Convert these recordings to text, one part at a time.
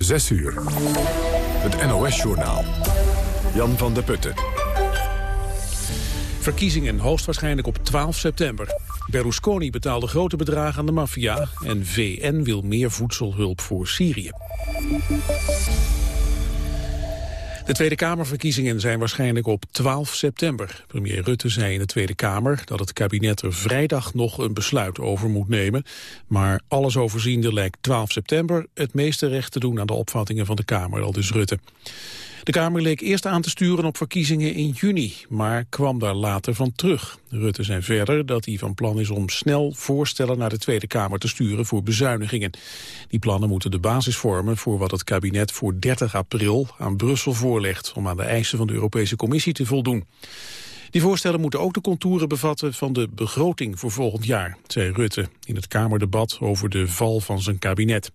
6 uur. Het NOS-journaal. Jan van der Putten. Verkiezingen hoogstwaarschijnlijk op 12 september. Berlusconi betaalde grote bedragen aan de maffia... en VN wil meer voedselhulp voor Syrië. De Tweede Kamerverkiezingen zijn waarschijnlijk op 12 september. Premier Rutte zei in de Tweede Kamer dat het kabinet er vrijdag nog een besluit over moet nemen. Maar alles overziende lijkt 12 september het meeste recht te doen aan de opvattingen van de Kamer, al dus Rutte. De Kamer leek eerst aan te sturen op verkiezingen in juni, maar kwam daar later van terug. Rutte zei verder dat hij van plan is om snel voorstellen naar de Tweede Kamer te sturen voor bezuinigingen. Die plannen moeten de basis vormen voor wat het kabinet voor 30 april aan Brussel voorlegt om aan de eisen van de Europese Commissie te voldoen. Die voorstellen moeten ook de contouren bevatten van de begroting voor volgend jaar, zei Rutte in het Kamerdebat over de val van zijn kabinet.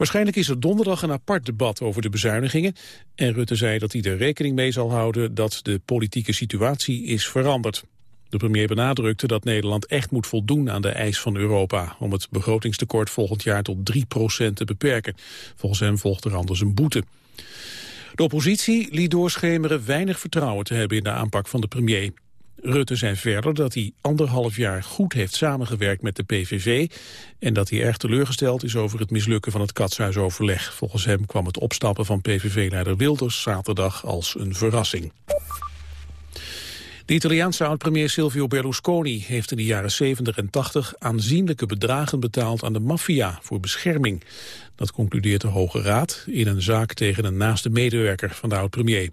Waarschijnlijk is er donderdag een apart debat over de bezuinigingen. En Rutte zei dat hij er rekening mee zal houden dat de politieke situatie is veranderd. De premier benadrukte dat Nederland echt moet voldoen aan de eis van Europa... om het begrotingstekort volgend jaar tot 3% te beperken. Volgens hem volgt er anders een boete. De oppositie liet doorschemeren weinig vertrouwen te hebben in de aanpak van de premier. Rutte zei verder dat hij anderhalf jaar goed heeft samengewerkt met de PVV... en dat hij erg teleurgesteld is over het mislukken van het katshuisoverleg. Volgens hem kwam het opstappen van PVV-leider Wilders zaterdag als een verrassing. De Italiaanse oud-premier Silvio Berlusconi heeft in de jaren 70 en 80 aanzienlijke bedragen betaald aan de maffia voor bescherming. Dat concludeert de Hoge Raad in een zaak tegen een naaste medewerker van de oud-premier.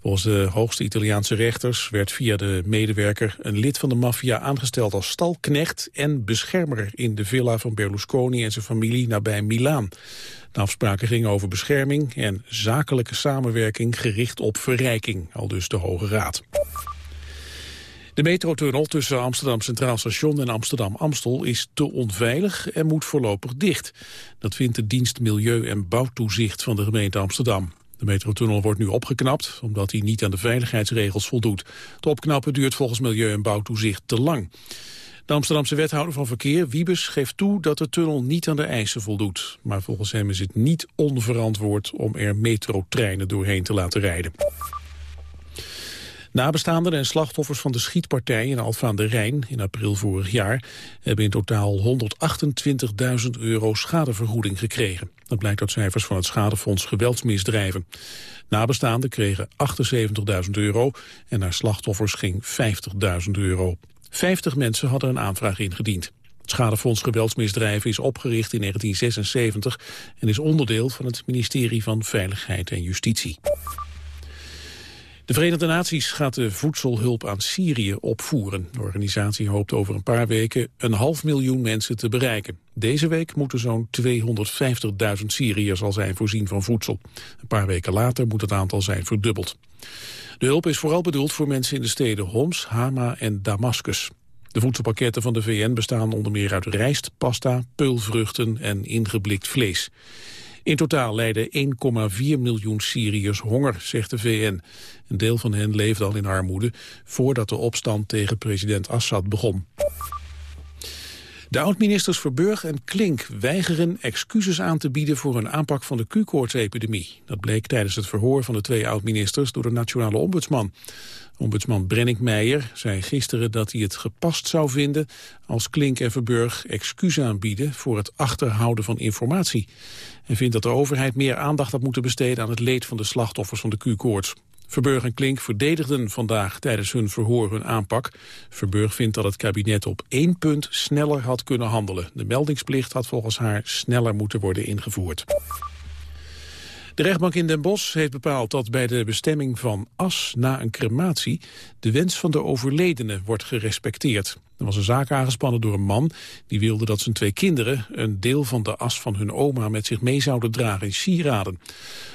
Volgens de hoogste Italiaanse rechters werd via de medewerker een lid van de maffia aangesteld als stalknecht en beschermer in de villa van Berlusconi en zijn familie nabij Milaan. De afspraken gingen over bescherming en zakelijke samenwerking gericht op verrijking, al dus de Hoge Raad. De metrotunnel tussen Amsterdam Centraal Station en Amsterdam-Amstel is te onveilig en moet voorlopig dicht. Dat vindt de dienst Milieu- en Bouwtoezicht van de gemeente Amsterdam. De metrotunnel wordt nu opgeknapt, omdat hij niet aan de veiligheidsregels voldoet. Het opknappen duurt volgens Milieu- en Bouwtoezicht te lang. De Amsterdamse wethouder van Verkeer, Wiebes, geeft toe dat de tunnel niet aan de eisen voldoet. Maar volgens hem is het niet onverantwoord om er metrotreinen doorheen te laten rijden. Nabestaanden en slachtoffers van de schietpartij in Alfa aan de Rijn in april vorig jaar hebben in totaal 128.000 euro schadevergoeding gekregen. Dat blijkt uit cijfers van het Schadefonds Geweldsmisdrijven. Nabestaanden kregen 78.000 euro en naar slachtoffers ging 50.000 euro. 50 mensen hadden een aanvraag ingediend. Het Schadefonds Geweldsmisdrijven is opgericht in 1976 en is onderdeel van het ministerie van Veiligheid en Justitie. De Verenigde Naties gaat de voedselhulp aan Syrië opvoeren. De organisatie hoopt over een paar weken een half miljoen mensen te bereiken. Deze week moeten zo'n 250.000 Syriërs al zijn voorzien van voedsel. Een paar weken later moet het aantal zijn verdubbeld. De hulp is vooral bedoeld voor mensen in de steden Homs, Hama en Damascus. De voedselpakketten van de VN bestaan onder meer uit rijst, pasta, peulvruchten en ingeblikt vlees. In totaal lijden 1,4 miljoen Syriërs honger, zegt de VN. Een deel van hen leeft al in armoede voordat de opstand tegen president Assad begon. De oud-ministers Verburg en Klink weigeren excuses aan te bieden voor een aanpak van de Q-koortsepidemie. Dat bleek tijdens het verhoor van de twee oud-ministers door de nationale ombudsman. Ombudsman Brennick Meijer zei gisteren dat hij het gepast zou vinden als Klink en Verburg excuus aanbieden voor het achterhouden van informatie. En vindt dat de overheid meer aandacht had moeten besteden aan het leed van de slachtoffers van de Q-koorts. Verburg en Klink verdedigden vandaag tijdens hun verhoor hun aanpak. Verburg vindt dat het kabinet op één punt sneller had kunnen handelen. De meldingsplicht had volgens haar sneller moeten worden ingevoerd. De rechtbank in Den Bosch heeft bepaald dat bij de bestemming van as na een crematie de wens van de overledene wordt gerespecteerd. Er was een zaak aangespannen door een man die wilde dat zijn twee kinderen een deel van de as van hun oma met zich mee zouden dragen in sieraden.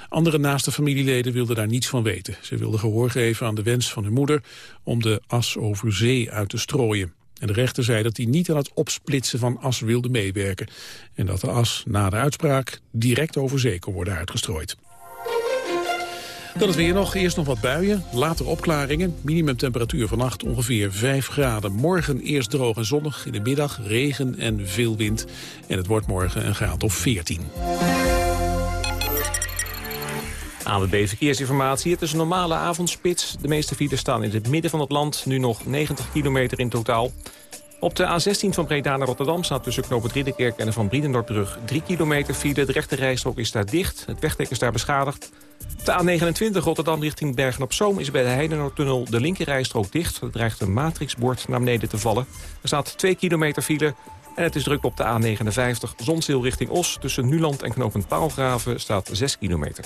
Andere naaste familieleden wilden daar niets van weten. Ze wilden gehoor geven aan de wens van hun moeder om de as over zee uit te strooien. En de rechter zei dat hij niet aan het opsplitsen van as wilde meewerken. En dat de as na de uitspraak direct over zee kon worden uitgestrooid. Dan het weer nog. Eerst nog wat buien, later opklaringen. Minimumtemperatuur vannacht ongeveer 5 graden. Morgen eerst droog en zonnig. In de middag regen en veel wind. En het wordt morgen een graad of 14. ANWB Verkeersinformatie. Het is een normale avondspits. De meeste files staan in het midden van het land. Nu nog 90 kilometer in totaal. Op de A16 van Breda naar Rotterdam staat tussen knooppunt Ridderkerk en de Van Brienendorpbrug 3 kilometer file. De rechte rijstrook is daar dicht. Het wegdek is daar beschadigd. De A29 Rotterdam richting Bergen-op-Zoom is bij de Heidenoordtunnel de linkerrijstrook dicht. Er dreigt een matrixbord naar beneden te vallen. Er staat 2 kilometer file en het is druk op de A59 Zonzeel richting Os. Tussen Nuland en knooppunt Paalgraven staat 6 kilometer.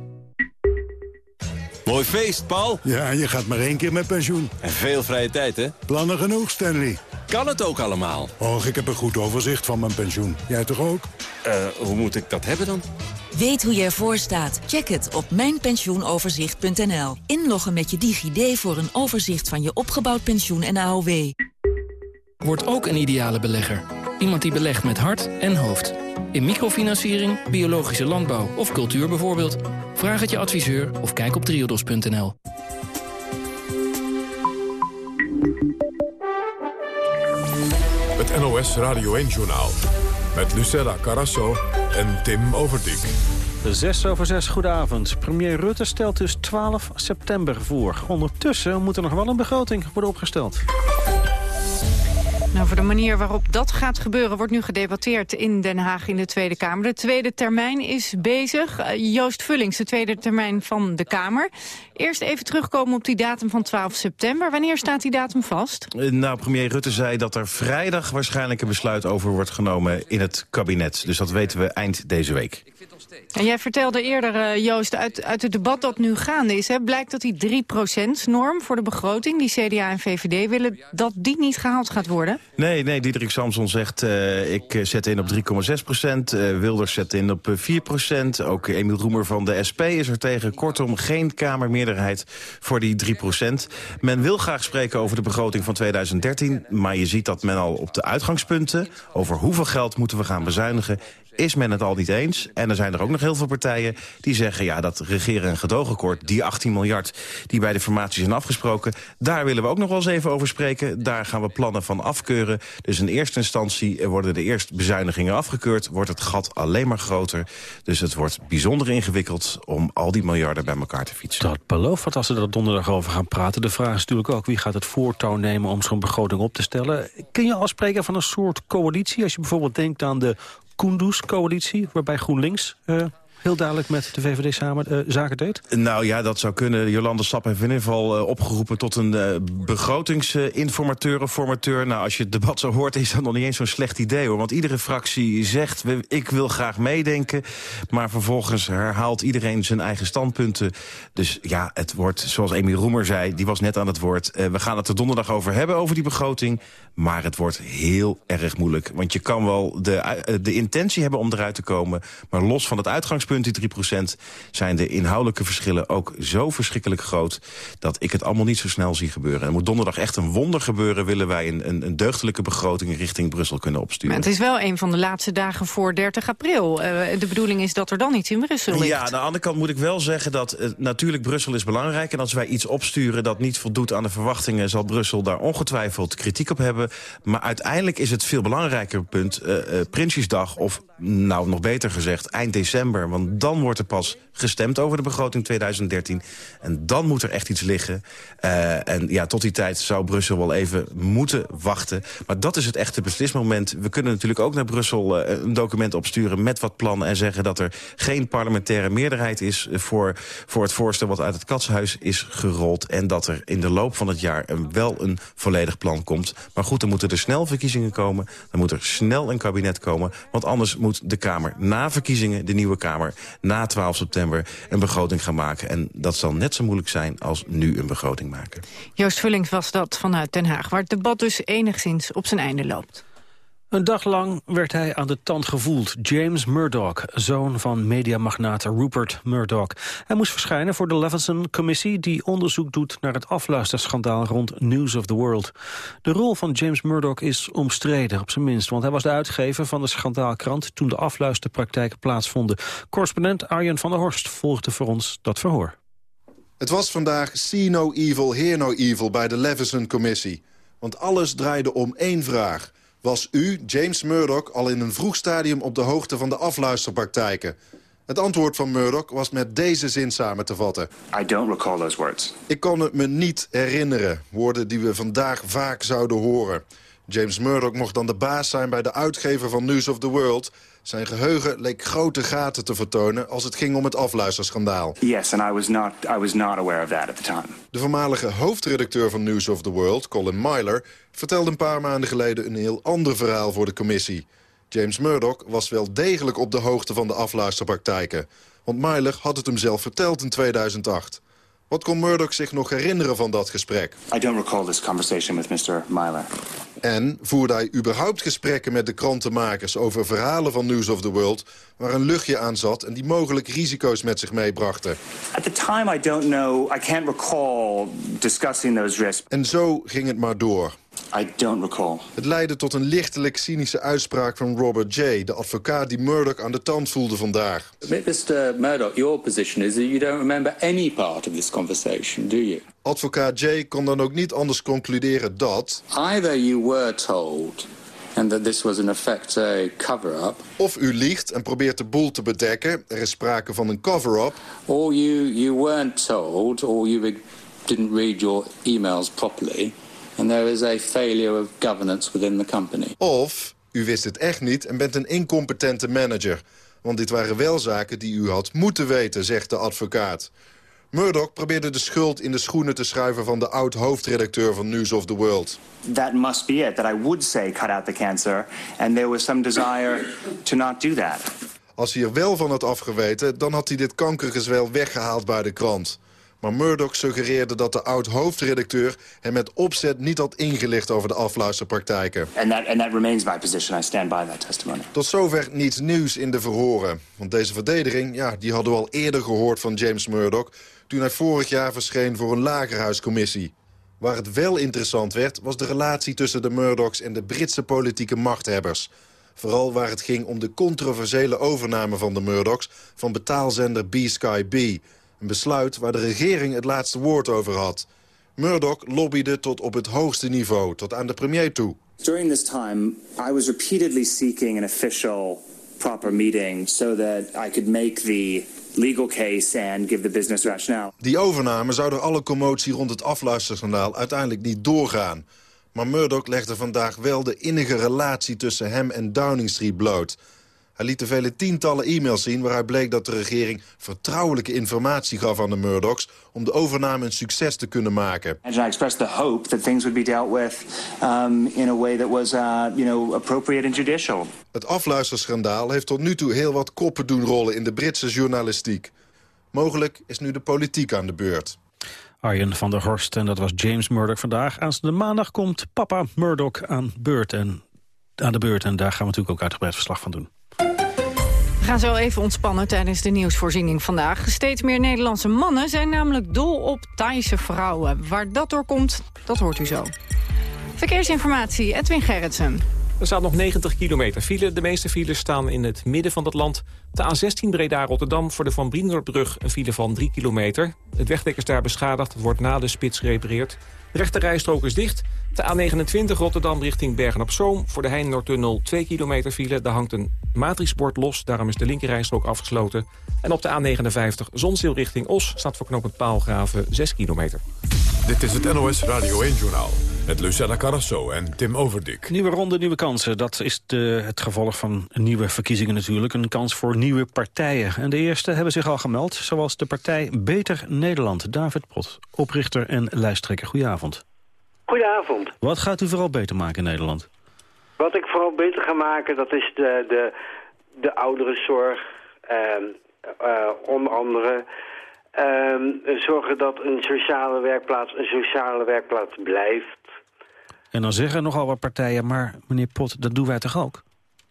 Mooi feest, Paul. Ja, je gaat maar één keer met pensioen. En veel vrije tijd, hè? Plannen genoeg, Stanley. Kan het ook allemaal? Och, ik heb een goed overzicht van mijn pensioen. Jij toch ook? Eh, hoe moet ik dat hebben dan? Weet hoe je ervoor staat? Check het op mijnpensioenoverzicht.nl. Inloggen met je DigiD voor een overzicht van je opgebouwd pensioen en AOW. Word ook een ideale belegger. Iemand die belegt met hart en hoofd. In microfinanciering, biologische landbouw of cultuur bijvoorbeeld. Vraag het je adviseur of kijk op triodos.nl. Het NOS Radio 1-journaal. Met Lucella Carasso en Tim Overdijk. 6 over 6, goedenavond. Premier Rutte stelt dus 12 september voor. Ondertussen moet er nog wel een begroting worden opgesteld. Nou, voor de manier waarop dat gaat gebeuren wordt nu gedebatteerd in Den Haag in de Tweede Kamer. De tweede termijn is bezig. Uh, Joost Vullings, de tweede termijn van de Kamer. Eerst even terugkomen op die datum van 12 september. Wanneer staat die datum vast? Uh, nou, premier Rutte zei dat er vrijdag waarschijnlijk een besluit over wordt genomen in het kabinet. Dus dat weten we eind deze week. En jij vertelde eerder, uh, Joost, uit, uit het debat dat nu gaande is... Hè, blijkt dat die 3%-norm voor de begroting, die CDA en VVD willen... dat die niet gehaald gaat worden? Nee, nee Diederik Samson zegt, uh, ik zet in op 3,6 procent. Uh, Wilders zet in op 4 procent. Ook Emiel Roemer van de SP is er tegen. Kortom, geen Kamermeerderheid voor die 3 procent. Men wil graag spreken over de begroting van 2013... maar je ziet dat men al op de uitgangspunten... over hoeveel geld moeten we gaan bezuinigen is men het al niet eens. En er zijn er ook nog heel veel partijen die zeggen... ja, dat regeren en gedoogakkoord, die 18 miljard die bij de formatie zijn afgesproken... daar willen we ook nog wel eens even over spreken. Daar gaan we plannen van afkeuren. Dus in eerste instantie worden de eerste bezuinigingen afgekeurd... wordt het gat alleen maar groter. Dus het wordt bijzonder ingewikkeld om al die miljarden bij elkaar te fietsen. Dat belooft wat als ze er donderdag over gaan praten. De vraag is natuurlijk ook wie gaat het voortouw nemen om zo'n begroting op te stellen. Kun je al spreken van een soort coalitie? Als je bijvoorbeeld denkt aan de Kunduz-coalitie, waarbij GroenLinks uh, heel duidelijk met de VVD samen uh, zaken deed? Nou ja, dat zou kunnen. Jolande Sap heeft in ieder geval uh, opgeroepen tot een uh, begrotingsinformateur of formateur. Nou, als je het debat zo hoort, is dat nog niet eens zo'n slecht idee hoor. Want iedere fractie zegt, ik wil graag meedenken. Maar vervolgens herhaalt iedereen zijn eigen standpunten. Dus ja, het wordt, zoals Amy Roemer zei, die was net aan het woord. we gaan het er donderdag over hebben, over die begroting. Maar het wordt heel erg moeilijk. Want je kan wel de, de intentie hebben om eruit te komen. Maar los van het uitgangspunt, die 3%, zijn de inhoudelijke verschillen ook zo verschrikkelijk groot... dat ik het allemaal niet zo snel zie gebeuren. Er moet donderdag echt een wonder gebeuren... willen wij een, een, een deugdelijke begroting richting Brussel kunnen opsturen. Maar het is wel een van de laatste dagen voor 30 april. Uh, de bedoeling is dat er dan iets in Brussel ligt. Ja, aan de andere kant moet ik wel zeggen dat uh, natuurlijk Brussel is belangrijk. En als wij iets opsturen dat niet voldoet aan de verwachtingen... zal Brussel daar ongetwijfeld kritiek op hebben. Maar uiteindelijk is het veel belangrijker punt... Uh, Prinsjesdag of, nou nog beter gezegd, eind december. Want dan wordt er pas gestemd over de begroting 2013. En dan moet er echt iets liggen. Uh, en ja, tot die tijd zou Brussel wel even moeten wachten. Maar dat is het echte beslismoment. We kunnen natuurlijk ook naar Brussel uh, een document opsturen... met wat plannen en zeggen dat er geen parlementaire meerderheid is... voor, voor het voorstel wat uit het katshuis is gerold. En dat er in de loop van het jaar een, wel een volledig plan komt. Maar goed, dan moeten er snel verkiezingen komen. Dan moet er snel een kabinet komen. Want anders moet de Kamer na verkiezingen, de nieuwe Kamer... na 12 september een begroting gaan maken. En dat zal net zo moeilijk zijn als nu een begroting maken. Joost Vullings was dat vanuit Den Haag... waar het debat dus enigszins op zijn einde loopt. Een dag lang werd hij aan de tand gevoeld. James Murdoch, zoon van mediamagnaat Rupert Murdoch. Hij moest verschijnen voor de Leveson-commissie... die onderzoek doet naar het afluisterschandaal rond News of the World. De rol van James Murdoch is omstreden, op zijn minst... want hij was de uitgever van de schandaalkrant... toen de afluisterpraktijken plaatsvonden. Correspondent Arjen van der Horst volgde voor ons dat verhoor. Het was vandaag see no evil, hear no evil bij de Leveson-commissie. Want alles draaide om één vraag... Was u, James Murdoch, al in een vroeg stadium op de hoogte van de afluisterpraktijken? Het antwoord van Murdoch was met deze zin samen te vatten. I don't recall those words. Ik kon het me niet herinneren. Woorden die we vandaag vaak zouden horen. James Murdoch mocht dan de baas zijn bij de uitgever van News of the World... Zijn geheugen leek grote gaten te vertonen als het ging om het afluisterschandaal. Yes, and I was not I was not aware of that at the time. De voormalige hoofdredacteur van News of the World, Colin Myler, vertelde een paar maanden geleden een heel ander verhaal voor de commissie. James Murdoch was wel degelijk op de hoogte van de afluisterpraktijken. Want Myler had het hem zelf verteld in 2008. Wat kon Murdoch zich nog herinneren van dat gesprek? I don't recall this conversation with Mr. Myler. En voerde hij überhaupt gesprekken met de krantenmakers... over verhalen van News of the World... waar een luchtje aan zat en die mogelijk risico's met zich meebrachten? At the time I don't know, I can't recall discussing those risks. En zo ging het maar door. I don't recall. Het leidde tot een lichtelijk cynische uitspraak van Robert J., de advocaat die Murdoch aan de tand voelde vandaag. Mr. Murdoch, your position is that you don't remember any part of this conversation, do you? Advocaat J. kon dan ook niet anders concluderen dat... Either you were told and that this was in effect a cover-up. Of u liegt en probeert de boel te bedekken. Er is sprake van een cover-up. Or you, you weren't told, or you didn't read your emails properly... And there is a failure of governance within the company. Of u wist het echt niet en bent een incompetente manager. Want dit waren wel zaken die u had moeten weten, zegt de advocaat. Murdoch probeerde de schuld in de schoenen te schuiven van de oud-hoofdredacteur van News of the World. That must be it, that I would say cut out the cancer, and there was some desire to not do that. Als hij er wel van had afgeweten, dan had hij dit kankergezwel weggehaald bij de krant. Maar Murdoch suggereerde dat de oud-hoofdredacteur hem met opzet niet had ingelicht over de afluisterpraktijken. And that, and that remains my position. I stand by that testimony. Tot zover niets nieuws in de verhoren. Want deze verdediging, ja, die hadden we al eerder gehoord van James Murdoch... toen hij vorig jaar verscheen voor een lagerhuiscommissie. Waar het wel interessant werd, was de relatie tussen de Murdochs en de Britse politieke machthebbers. Vooral waar het ging om de controversiële overname van de Murdochs van betaalzender B-Sky B... Een besluit waar de regering het laatste woord over had. Murdoch lobbyde tot op het hoogste niveau, tot aan de premier toe. During this time, I was repeatedly seeking an official proper meeting so that I could make the legal case and give the business rationale. Die overname zou door alle commotie rond het afluisterschandaal uiteindelijk niet doorgaan. Maar Murdoch legde vandaag wel de innige relatie tussen hem en Downing Street bloot. Hij liet de vele tientallen e-mails zien waaruit bleek dat de regering vertrouwelijke informatie gaf aan de Murdochs om de overname een succes te kunnen maken. And I expressed the hope that things would be dealt with um, in a way that was, uh, you know, appropriate and judicial. Het afluisterschandaal heeft tot nu toe heel wat koppen doen rollen in de Britse journalistiek. Mogelijk is nu de politiek aan de beurt. Arjen van der Horst en dat was James Murdoch vandaag. Aanstaande maandag komt papa Murdoch aan, beurt en, aan de beurt en daar gaan we natuurlijk ook uitgebreid verslag van doen. We gaan zo even ontspannen tijdens de nieuwsvoorziening vandaag. Steeds meer Nederlandse mannen zijn namelijk dol op Thaise vrouwen. Waar dat door komt, dat hoort u zo. Verkeersinformatie, Edwin Gerritsen. Er staat nog 90 kilometer file. De meeste files staan in het midden van het land. De A16 Breda-Rotterdam voor de Van Brienderbrug een file van 3 kilometer. Het wegdek is daar beschadigd, het wordt na de spits gerepareerd. De rechte rijstrook is dicht. De A29 Rotterdam richting Bergen-op-Zoom. Voor de Heinenoordtunnel 2 kilometer file. Daar hangt een matrixbord los. Daarom is de linkerrijstrook afgesloten. En op de A59 Zonzeel richting Os staat voor knooppunt Paalgraven 6 kilometer. Dit is het NOS Radio 1-journaal. Met Lucella Carrasso en Tim Overdik. Nieuwe ronde, nieuwe kansen. Dat is de, het gevolg van nieuwe verkiezingen natuurlijk. Een kans voor nieuwe partijen. En de eerste hebben zich al gemeld. Zoals de partij Beter Nederland. David Pot, oprichter en lijsttrekker. Goedenavond. Goedenavond. Wat gaat u vooral beter maken in Nederland? Wat ik vooral beter ga maken, dat is de, de, de ouderenzorg. Uh, uh, onder andere uh, zorgen dat een sociale werkplaats een sociale werkplaats blijft. En dan zeggen nogal wat partijen, maar meneer Pot, dat doen wij toch ook?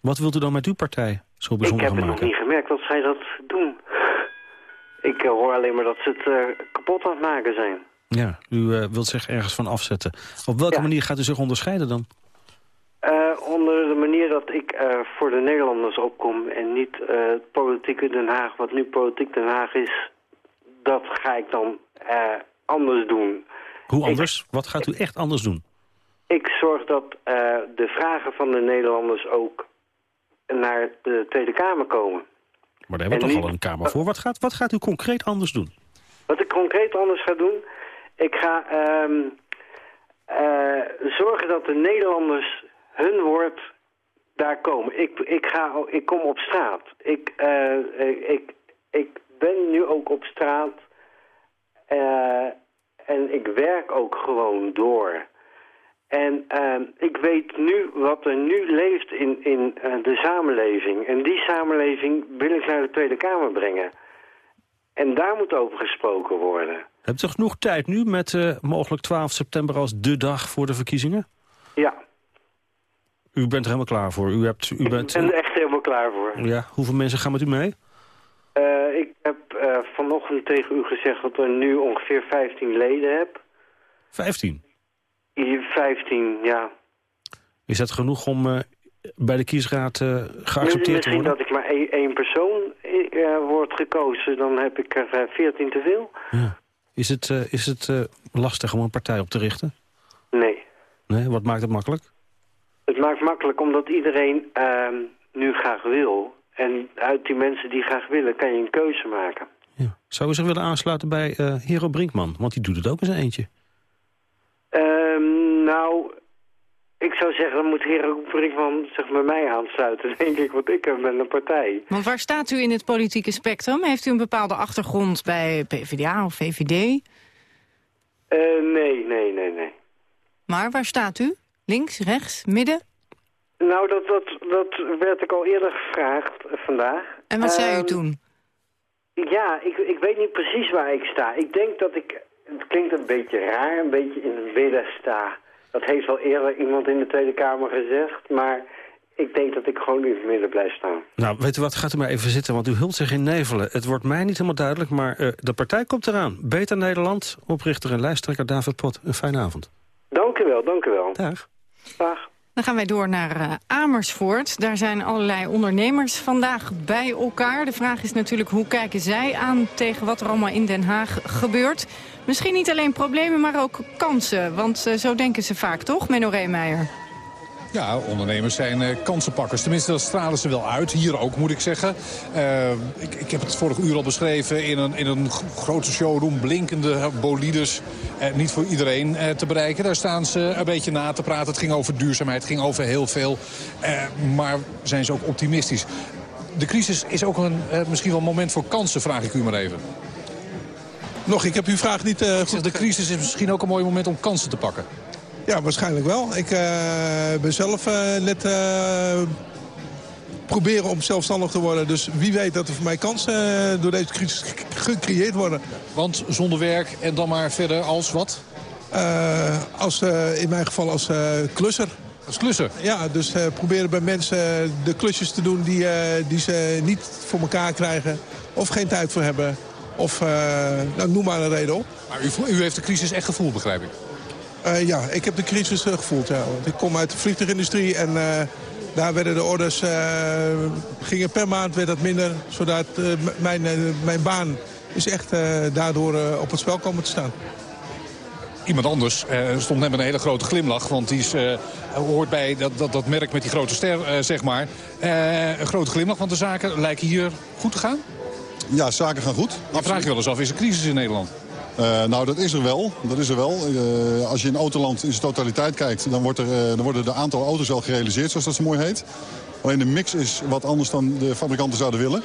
Wat wilt u dan met uw partij zo Ik bijzonder heb gaan het nog maken? niet gemerkt dat zij dat doen. Ik eh, hoor alleen maar dat ze het eh, kapot aan het maken zijn. Ja, u eh, wilt zich ergens van afzetten. Op welke manier gaat u zich onderscheiden dan? Eh, onder de manier dat ik eh, voor de Nederlanders opkom en niet het politieke Den Haag, wat nu politiek Den Haag is, dat ga ik dan anders doen. Hoe anders? Wat gaat u echt anders doen? Ik zorg dat de vragen van de Nederlanders ook naar de Tweede Kamer komen. Maar daar hebben we toch al een Kamer voor. Wat gaat, wat gaat u concreet anders doen? Wat ik concreet anders ga doen, ik ga eh, zorgen dat de Nederlanders hun woord daar komen. Ik, ik, ga, ik kom op straat. Ik, eh, ik, ik ben nu ook op straat eh, en ik werk ook gewoon door. En ehm, ik weet nu wat er nu leeft in, in de samenleving. En die samenleving wil ik naar de Tweede Kamer brengen. En daar moet over gesproken worden. Hebt u genoeg tijd nu met eh, mogelijk 12 september als de dag voor de verkiezingen? Ja, U bent er helemaal klaar voor. U, hebt, u ik bent, ben er echt helemaal klaar voor. ja, hoeveel mensen gaan met u mee? Eh, ik heb eh, vanochtend tegen u gezegd dat er nu ongeveer 15 leden heb. 15. Hier 15, ja. Is dat genoeg om bij de kiesraad eh, geaccepteerd te Misschien worden? dat ik maar één, persoon eh, wordt gekozen, dan heb ik er eh, 14 te veel. Is het, eh, is het eh, lastig om een partij op te richten? Nee. Nee, wat maakt het makkelijk? Het maakt makkelijk omdat iedereen ehm, nu graag wil. En uit die mensen die graag willen, kan je een keuze maken. Zou u zich willen aansluiten bij eh Hero Brinkman? Want die doet het ook zijn eentje. Ehm, nou, ik zou zeggen, dan moet Hero Brinkman zich bij mij aansluiten, denk ik. Want ik ben een partij. Want waar staat u in het politieke spectrum? Heeft u een bepaalde achtergrond bij PvdA of VVD? Eh, nee, nee, nee, nee. Maar waar staat u? Links, rechts, midden? Nou, dat, dat, dat werd ik al eerder gevraagd eh, vandaag. En wat zei u Ehm, toen? Ja, ik, ik weet niet precies waar ik sta. Ik denk dat ik, het klinkt een beetje raar, een beetje in het midden sta. Dat heeft al eerder iemand in de Tweede Kamer gezegd, maar ik denk dat ik gewoon in het midden blijf staan. Nou, weet u wat, gaat u maar even zitten, want u hult zich in nevelen. Het wordt mij niet helemaal duidelijk, maar eh, de partij komt eraan. Beter Nederland, oprichter en lijsttrekker David Pot. Een fijne avond. Dank u wel, dank u wel. Dag. Dag. Dan gaan wij door naar eh, Amersfoort. Daar zijn allerlei ondernemers vandaag bij elkaar. De vraag is natuurlijk hoe kijken zij aan tegen wat er allemaal in Den Haag gebeurt. Misschien niet alleen problemen, maar ook kansen. Want eh, zo denken ze vaak, toch, Menno Reemeijer? Ja, ondernemers zijn eh, kansenpakkers. Tenminste, dat stralen ze wel uit. Hier ook, moet ik zeggen. Eh, ik, ik heb het vorige uur al beschreven in een, in een grote showroom. Blinkende bolides. Niet voor iedereen te bereiken. Daar staan ze een beetje na te praten. Het ging over duurzaamheid, het ging over heel veel. Maar zijn ze ook optimistisch? De crisis is ook een, misschien wel een moment voor kansen, vraag ik u maar even. Nog, ik heb uw vraag niet... eh, zeg, de crisis is misschien ook een mooi moment om kansen te pakken. Ja, waarschijnlijk wel. Ik eh, ben zelf eh, net proberen om zelfstandig te worden. Dus wie weet dat er voor mij kansen door deze crisis ge- gecreëerd worden. Want zonder werk en dan maar verder als wat? Als, in mijn geval als klusser. Als klusser? Ja, dus proberen bij mensen de klusjes te doen die, die ze niet voor elkaar krijgen. Of geen tijd voor hebben. Of, eh, nou, noem maar een reden op. Maar u, u heeft de crisis echt gevoeld, begrijp ik. Eh, ja, ik heb de crisis eh, gevoeld. Ja. Want ik kom uit de vliegtuigindustrie en daar werden de orders gingen per maand werd dat minder, zodat mijn, mijn baan is echt daardoor op het spel komen te staan. Iemand anders stond net met een hele grote glimlach. Want die is, hoort bij dat, dat, dat merk met die grote ster, zeg maar. Een grote glimlach, want de zaken lijken hier goed te gaan. Ja, zaken gaan goed. Je vraagt je wel eens af, is er crisis in Nederland? Eh, nou, dat is er wel. Dat is er wel. Eh, als je in autoland in zijn totaliteit kijkt... Dan, wordt er, eh, dan worden de aantal auto's wel gerealiseerd, zoals dat zo mooi heet. Alleen de mix is wat anders dan de fabrikanten zouden willen.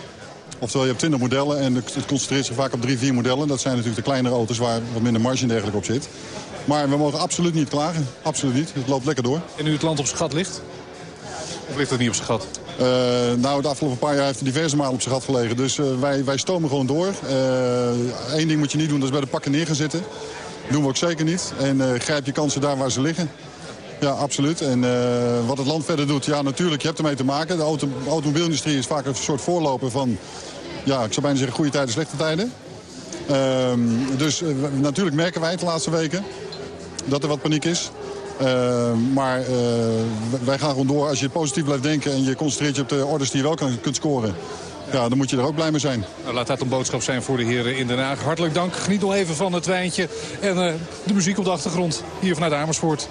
Oftewel, je hebt 20 modellen en het concentreert zich vaak op drie, vier modellen. Dat zijn natuurlijk de kleinere auto's waar wat minder marge en dergelijke op zit. Maar we mogen absoluut niet klagen. Absoluut niet. Het loopt lekker door. En nu het land op zijn gat ligt? Of ligt het niet op zijn gat? Eh, nou, de afgelopen paar jaar heeft hij diverse malen op zijn gat gelegen. Dus eh, wij, wij stomen gewoon door. Eén ding moet je niet doen, dat is bij de pakken neer gaan zitten. doen we ook zeker niet. En eh, grijp je kansen daar waar ze liggen. Ja, absoluut. En uh, wat het land verder doet, ja natuurlijk, je hebt ermee te maken. De auto automobielindustrie is vaak een soort voorloper van, ja, ik zou bijna zeggen goede tijden, slechte tijden. Uh, dus uh, natuurlijk merken wij de laatste weken dat er wat paniek is. Uh, maar uh, wij gaan gewoon door. Als je positief blijft denken en je concentreert je op de orders die je wel kan, kunt scoren... Ja, dan moet je er ook blij mee zijn. Nou, laat dat een boodschap zijn voor de heren in Den Haag. Hartelijk dank. Geniet nog even van het wijntje en uh, de muziek op de achtergrond. Hier vanuit Amersfoort.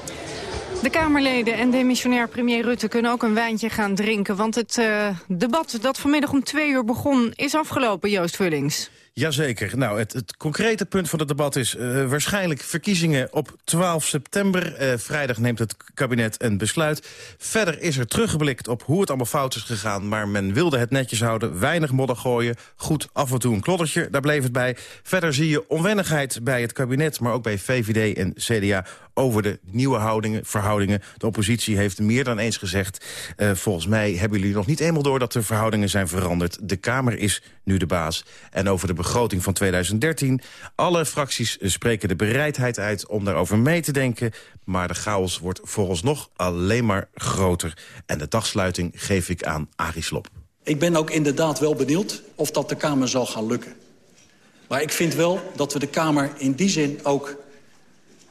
De Kamerleden en demissionair premier Rutte kunnen ook een wijntje gaan drinken. Want het uh, debat dat vanmiddag om twee uur begon is afgelopen, Joost Vullings. Jazeker. Nou, het, het, concrete punt van het debat is uh, waarschijnlijk verkiezingen op 12 september. Uh, vrijdag neemt het kabinet een besluit. Verder is er teruggeblikt op hoe het allemaal fout is gegaan... maar men wilde het netjes houden, weinig modder gooien. Goed, af en toe een kloddertje, daar bleef het bij. Verder zie je onwennigheid bij het kabinet, maar ook bij VVD en CDA over de nieuwe houdingen, verhoudingen. De oppositie heeft meer dan eens gezegd... Uh, volgens mij hebben jullie nog niet eenmaal door dat de verhoudingen zijn veranderd. De Kamer is nu de baas. En over de begroting van 2013. Alle fracties spreken de bereidheid uit om daarover mee te denken. Maar de chaos wordt vooralsnog alleen maar groter. En de dagsluiting geef ik aan Arie Slob. Ik ben ook inderdaad wel benieuwd of dat de Kamer zal gaan lukken. Maar ik vind wel dat we de Kamer in die zin ook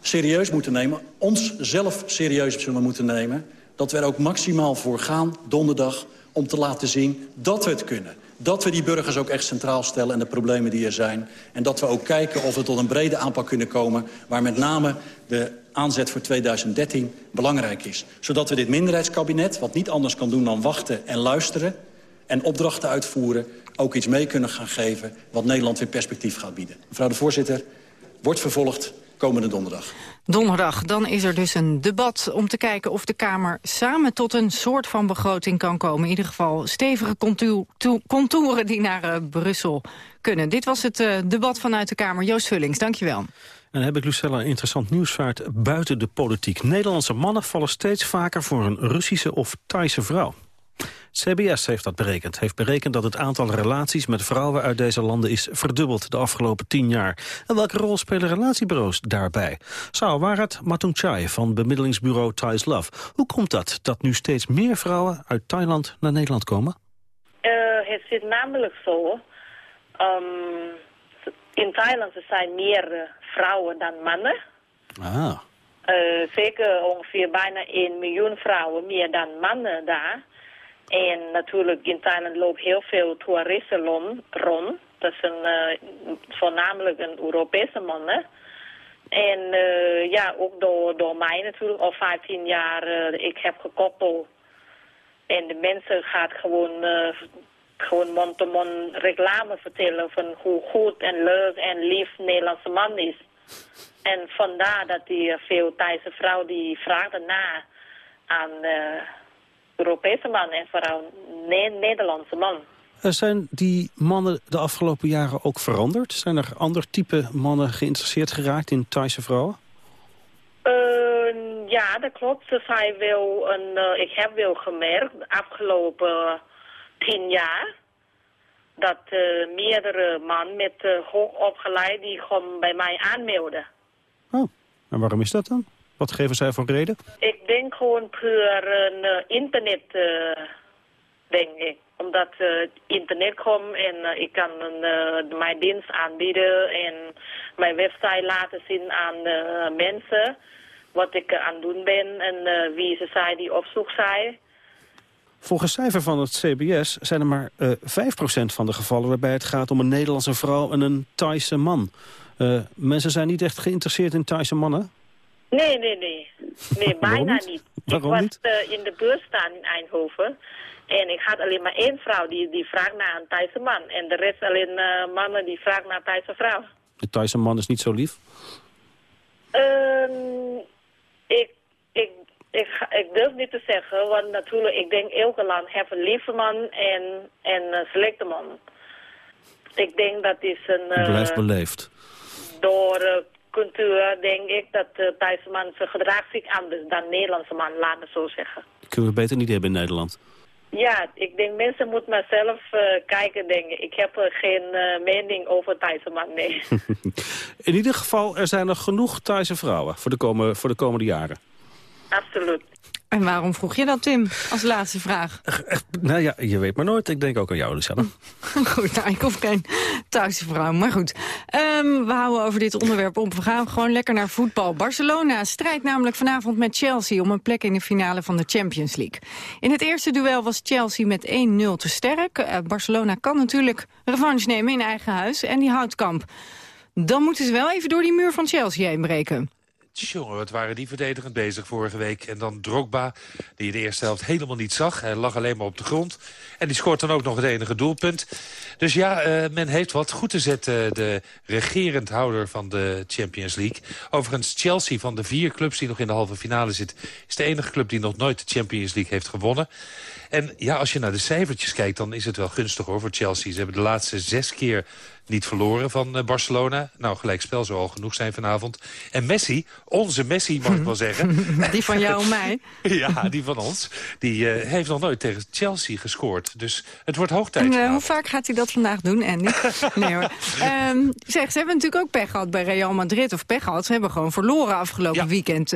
serieus moeten nemen. Ons zelf serieus zullen moeten nemen. Dat we er ook maximaal voor gaan, donderdag, om te laten zien dat we het kunnen. Dat we die burgers ook echt centraal stellen en de problemen die er zijn. En dat we ook kijken of we tot een brede aanpak kunnen komen... waar met name de aanzet voor 2013 belangrijk is. Zodat we dit minderheidskabinet, wat niet anders kan doen dan wachten en luisteren... en opdrachten uitvoeren, ook iets mee kunnen gaan geven... wat Nederland weer perspectief gaat bieden. Mevrouw de voorzitter, wordt vervolgd komende donderdag. Donderdag, dan is er dus een debat om te kijken of de Kamer samen tot een soort van begroting kan komen. In ieder geval stevige contouren die naar uh, Brussel kunnen. Dit was het uh, debat vanuit de Kamer. Joost Vullings, dankjewel. En dan heb ik, Lucella, een interessant nieuwsvaart buiten de politiek. Nederlandse mannen vallen steeds vaker voor een Russische of Thaise vrouw. CBS heeft dat berekend. Heeft berekend dat het aantal relaties met vrouwen uit deze landen is verdubbeld de afgelopen tien jaar. En welke rol spelen relatiebureaus daarbij? Warat Matunchai van bemiddelingsbureau Thais Love. Hoe komt dat, dat nu steeds meer vrouwen uit Thailand naar Nederland komen? Uh, het zit namelijk zo. Um, in Thailand zijn meer vrouwen dan mannen. Ah. Uh, zeker ongeveer bijna 1 miljoen vrouwen meer dan mannen daar. En natuurlijk in Thailand loopt heel veel toeristen rond. Dat is uh, voornamelijk een Europese mannen. En uh, ja, ook door, door mij natuurlijk al 15 jaar. Uh, ik heb gekoppeld. En de mensen gaan gewoon, gewoon mond-to-mond reclame vertellen van hoe goed en leuk en lief Nederlandse man is. En vandaar dat die veel Thaise vrouw die vraagt erna aan Europese man en vooral ne Nederlandse man. Zijn die mannen de afgelopen jaren ook veranderd? Zijn er ander type mannen geïnteresseerd geraakt in Thaise vrouwen? Uh, ja, dat klopt. Een, uh, ik heb wel gemerkt de afgelopen tien jaar dat uh, meerdere mannen met uh, hoog opgeleid die gewoon bij mij aanmelden. Oh, en waarom is dat dan? Wat geven zij voor reden? Ik denk gewoon puur een uh, internet, uh, denk ik. Omdat uh, internet komt en ik kan mijn dienst aanbieden en mijn website laten zien aan mensen wat ik aan het doen ben en wie ze zijn die op zoek zijn. Volgens cijfer van het CBS zijn er maar uh, 5% van de gevallen waarbij het gaat om een Nederlandse vrouw en een Thaise man. mensen zijn niet echt geïnteresseerd in Thaise mannen? Nee, nee, nee. Nee, bijna niet. Waarom ik was niet? Uh, in de beurs staan in Eindhoven. En ik had alleen maar één vrouw die, die vraagt naar een Thaise man. En de rest alleen uh, mannen die vragen naar een Thaise vrouw. De Thaise man is niet zo lief? Um, ik, ik, ik, ik durf niet te zeggen. Want natuurlijk, ik denk elke land heeft een lieve man en, en een slechte man. Ik denk dat is een... Uh, Blijft beleefd. Door cultuur denk ik dat man zich gedraagt zich anders dan Nederlandse man, laten we zo zeggen. Kunnen we beter niet hebben in Nederland? Ja, ik denk mensen moeten maar zelf uh, kijken, denk ik. Ik heb uh, geen uh, mening over Thaise man, nee. in ieder geval, er zijn nog genoeg Thaise vrouwen voor de, komen, voor de komende jaren. absoluut. En waarom vroeg je dat, Tim, als laatste vraag? Nou ja, je weet maar nooit. Ik denk ook aan jou, Lucella. goed, nou, ik hoef geen thuisvrouw, maar goed. Um, we houden over dit onderwerp op. We gaan gewoon lekker naar voetbal. Barcelona strijdt namelijk vanavond met Chelsea... om een plek in de finale van de Champions League. In het eerste duel was Chelsea met 1-0 te sterk. Uh, Barcelona kan natuurlijk revanche nemen in eigen huis en die houdt kamp. Dan moeten ze wel even door die muur van Chelsea heen breken. Jongen, wat waren die verdedigend bezig vorige week. En dan Drogba, die de eerste helft helemaal niet zag. Hij lag alleen maar op de grond. En die scoort dan ook nog het enige doelpunt. Dus ja, uh, men heeft wat goed te zetten. De regerend houder van de Champions League. Overigens, Chelsea van de vier clubs die nog in de halve finale zit... is de enige club die nog nooit de Champions League heeft gewonnen. En ja, als je naar de cijfertjes kijkt, dan is het wel gunstig hoor voor Chelsea. Ze hebben de laatste zes keer niet verloren van uh, Barcelona. Nou, gelijkspel zal al genoeg zijn vanavond. En Messi, onze Messi mag ik wel zeggen. Die van jou en mij. ja, die van ons. Die uh, heeft nog nooit tegen Chelsea gescoord. Dus het wordt hoog tijd. Uh, hoe vaak gaat hij dat vandaag doen, Andy? nee hoor. Um, zeg, ze hebben natuurlijk ook pech gehad bij Real Madrid. Of pech gehad, ze hebben gewoon verloren afgelopen ja. weekend.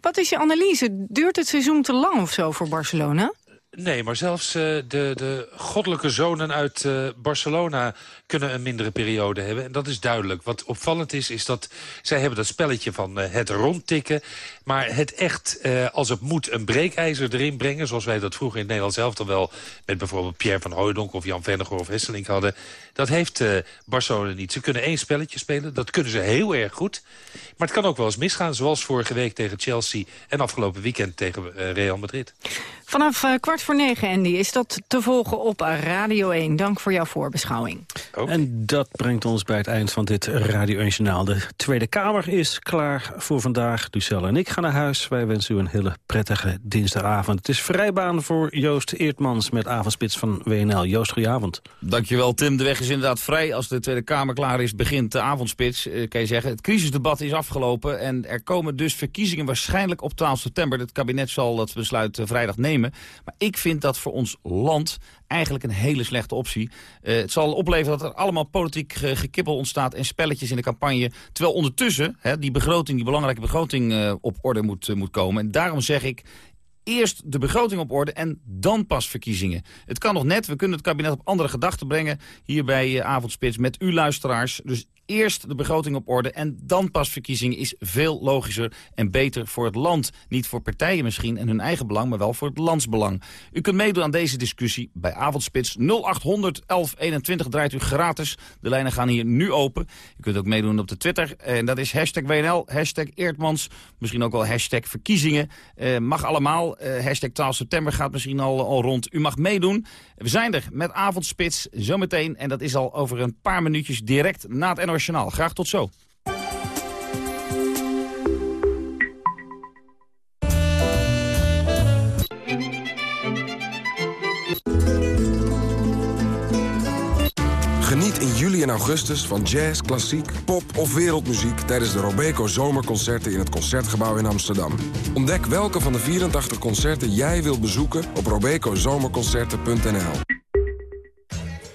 Wat is je analyse? Duurt het seizoen te lang of zo voor Barcelona? Nee, maar zelfs uh, de, de goddelijke zonen uit uh, Barcelona kunnen een mindere periode hebben. En dat is duidelijk. Wat opvallend is, is dat zij hebben dat spelletje van uh, het rondtikken. Maar het echt, als het moet, een breekijzer erin brengen... zoals wij dat vroeger in Nederland zelf dan wel... met bijvoorbeeld Pierre van Hooijdonk of Jan Vennegoor of Hesselink hadden... dat heeft Barcelona niet. Ze kunnen één spelletje spelen, dat kunnen ze heel erg goed. Maar het kan ook wel eens misgaan, zoals vorige week tegen Chelsea... en afgelopen weekend tegen Real Madrid. Vanaf kwart voor negen, Andy, is dat te volgen op Radio 1. Dank voor jouw voorbeschouwing. Ook. En dat brengt ons bij het eind van dit Radio 1 Journaal. De Tweede Kamer is klaar voor vandaag. Lucelle en ik gaan naar huis. Wij wensen u een hele prettige dinsdagavond. Het is vrijbaan voor Joost Eertmans met avondspits van WNL. Joost, goedenavond. Dankjewel, Tim. De weg is inderdaad vrij. Als de Tweede Kamer klaar is, begint de avondspits. Eh, kan je zeggen, het crisisdebat is afgelopen. En er komen dus verkiezingen waarschijnlijk op 12 september. Het kabinet zal dat besluit uh, vrijdag nemen. Maar ik vind dat voor ons land eigenlijk een hele slechte optie. Uh, het zal opleveren dat er allemaal politiek ge gekibbel ontstaat... en spelletjes in de campagne. Terwijl ondertussen hè, die begroting, die belangrijke begroting uh, op orde moet, uh, moet komen. En daarom zeg ik, eerst de begroting op orde en dan pas verkiezingen. Het kan nog net, we kunnen het kabinet op andere gedachten brengen... hier bij Avondspits met u luisteraars. Dus eerst de begroting op orde en dan pas verkiezingen is veel logischer en beter voor het land. Niet voor partijen misschien en hun eigen belang, maar wel voor het landsbelang. U kunt meedoen aan deze discussie bij Avondspits 0800 1121 draait u gratis. De lijnen gaan hier nu open. U kunt ook meedoen op de Twitter en dat is hashtag WNL, hashtag Eertmans, misschien ook wel hashtag verkiezingen. Uh, mag allemaal, uh, hashtag 12 september gaat misschien al, al rond. U mag meedoen. We zijn er met Avondspits zometeen en dat is al over een paar minuutjes direct na het NOS Graag tot zo. Geniet in juli en augustus van jazz, klassiek, pop of wereldmuziek... tijdens de Robeco Zomerconcerten in het Concertgebouw in Amsterdam. Ontdek welke van de 84 concerten jij wilt bezoeken op robecozomerconcerten.nl.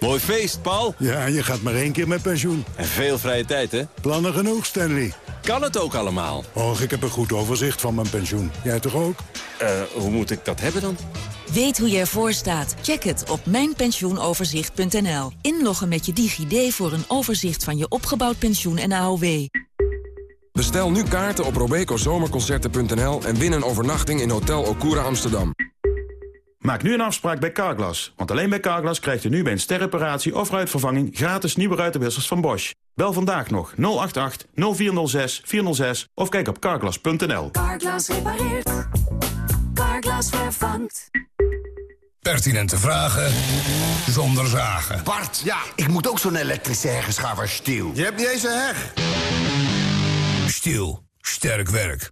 Mooi feest, Paul. Ja, je gaat maar één keer met pensioen. En veel vrije tijd, hè? Plannen genoeg, Stanley. Kan het ook allemaal? Och, ik heb een goed overzicht van mijn pensioen. Jij toch ook? Uh, hoe moet ik dat hebben dan? Weet hoe je ervoor staat? Check het op mijnpensioenoverzicht.nl. Inloggen met je DigiD voor een overzicht van je opgebouwd pensioen en AOW. Bestel nu kaarten op robecozomerconcerten.nl en win een overnachting in Hotel Okura Amsterdam. Maak nu een afspraak bij Carglass. Want alleen bij Carglass krijgt u nu bij een sterreparatie of ruitvervanging... gratis nieuwe ruitenwissers van Bosch. Bel vandaag nog 088 0406 406 of kijk op carglass.nl. Carglass repareert. Carglass vervangt. Pertinente vragen zonder zagen. Bart, ja, ik moet ook zo'n elektrische heggeschaver stiel. Je hebt niet eens een heg. Stiel. Sterk werk.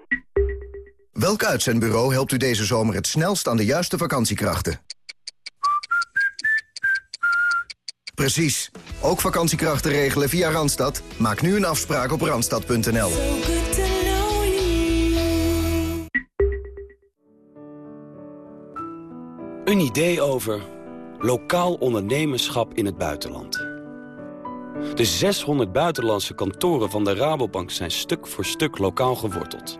Welk uitzendbureau helpt u deze zomer het snelst aan de juiste vakantiekrachten? Precies. Ook vakantiekrachten regelen via Randstad? Maak nu een afspraak op randstad.nl. Een idee over lokaal ondernemerschap in het buitenland. De 600 buitenlandse kantoren van de Rabobank zijn stuk voor stuk lokaal geworteld.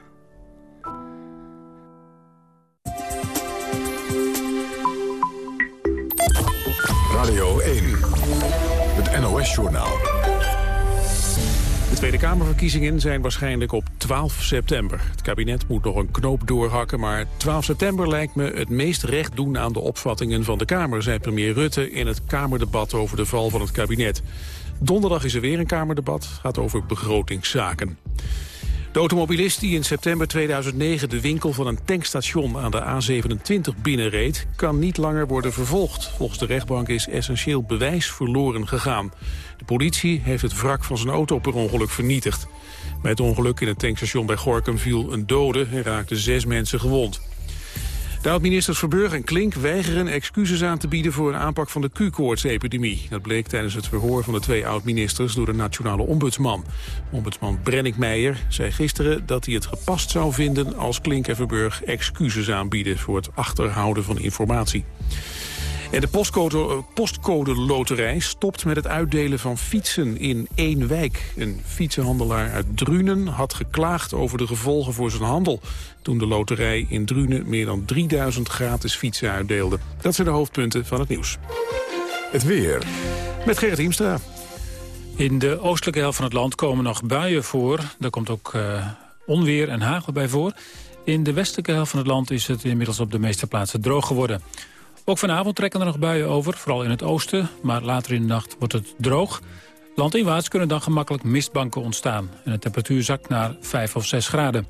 Radio 1. Het NOS-journaal. De Tweede Kamerverkiezingen zijn waarschijnlijk op 12 september. Het kabinet moet nog een knoop doorhakken, maar 12 september lijkt me het meest recht doen aan de opvattingen van de Kamer, zei premier Rutte in het Kamerdebat over de val van het kabinet. Donderdag is er weer een Kamerdebat, gaat over begrotingszaken. De automobilist die in september 2009 de winkel van een tankstation aan de A27 binnenreed, kan niet langer worden vervolgd. Volgens de rechtbank is essentieel bewijs verloren gegaan. De politie heeft het wrak van zijn auto per ongeluk vernietigd. Bij het ongeluk in het tankstation bij Gorkum viel een dode en raakten zes mensen gewond. De oud-ministers Verburg en Klink weigeren excuses aan te bieden voor een aanpak van de Q-koortsepidemie. Dat bleek tijdens het verhoor van de twee oud-ministers door de nationale ombudsman. Ombudsman Brennick Meijer zei gisteren dat hij het gepast zou vinden als Klink en Verburg excuses aanbieden voor het achterhouden van informatie. En de postcode, postcode loterij stopt met het uitdelen van fietsen in één wijk. Een fietsenhandelaar uit Drunen had geklaagd over de gevolgen voor zijn handel... toen de loterij in Drunen meer dan 3000 gratis fietsen uitdeelde. Dat zijn de hoofdpunten van het nieuws. Het weer. Met Gerrit Hiemstra. In de oostelijke helft van het land komen nog buien voor. Daar komt ook uh, onweer en hagel bij voor. In de westelijke helft van het land is het inmiddels op de meeste plaatsen droog geworden. Ook vanavond trekken er nog buien over, vooral in het oosten. Maar later in de nacht wordt het droog. Landinwaarts kunnen dan gemakkelijk mistbanken ontstaan. En de temperatuur zakt naar 5 of 6 graden.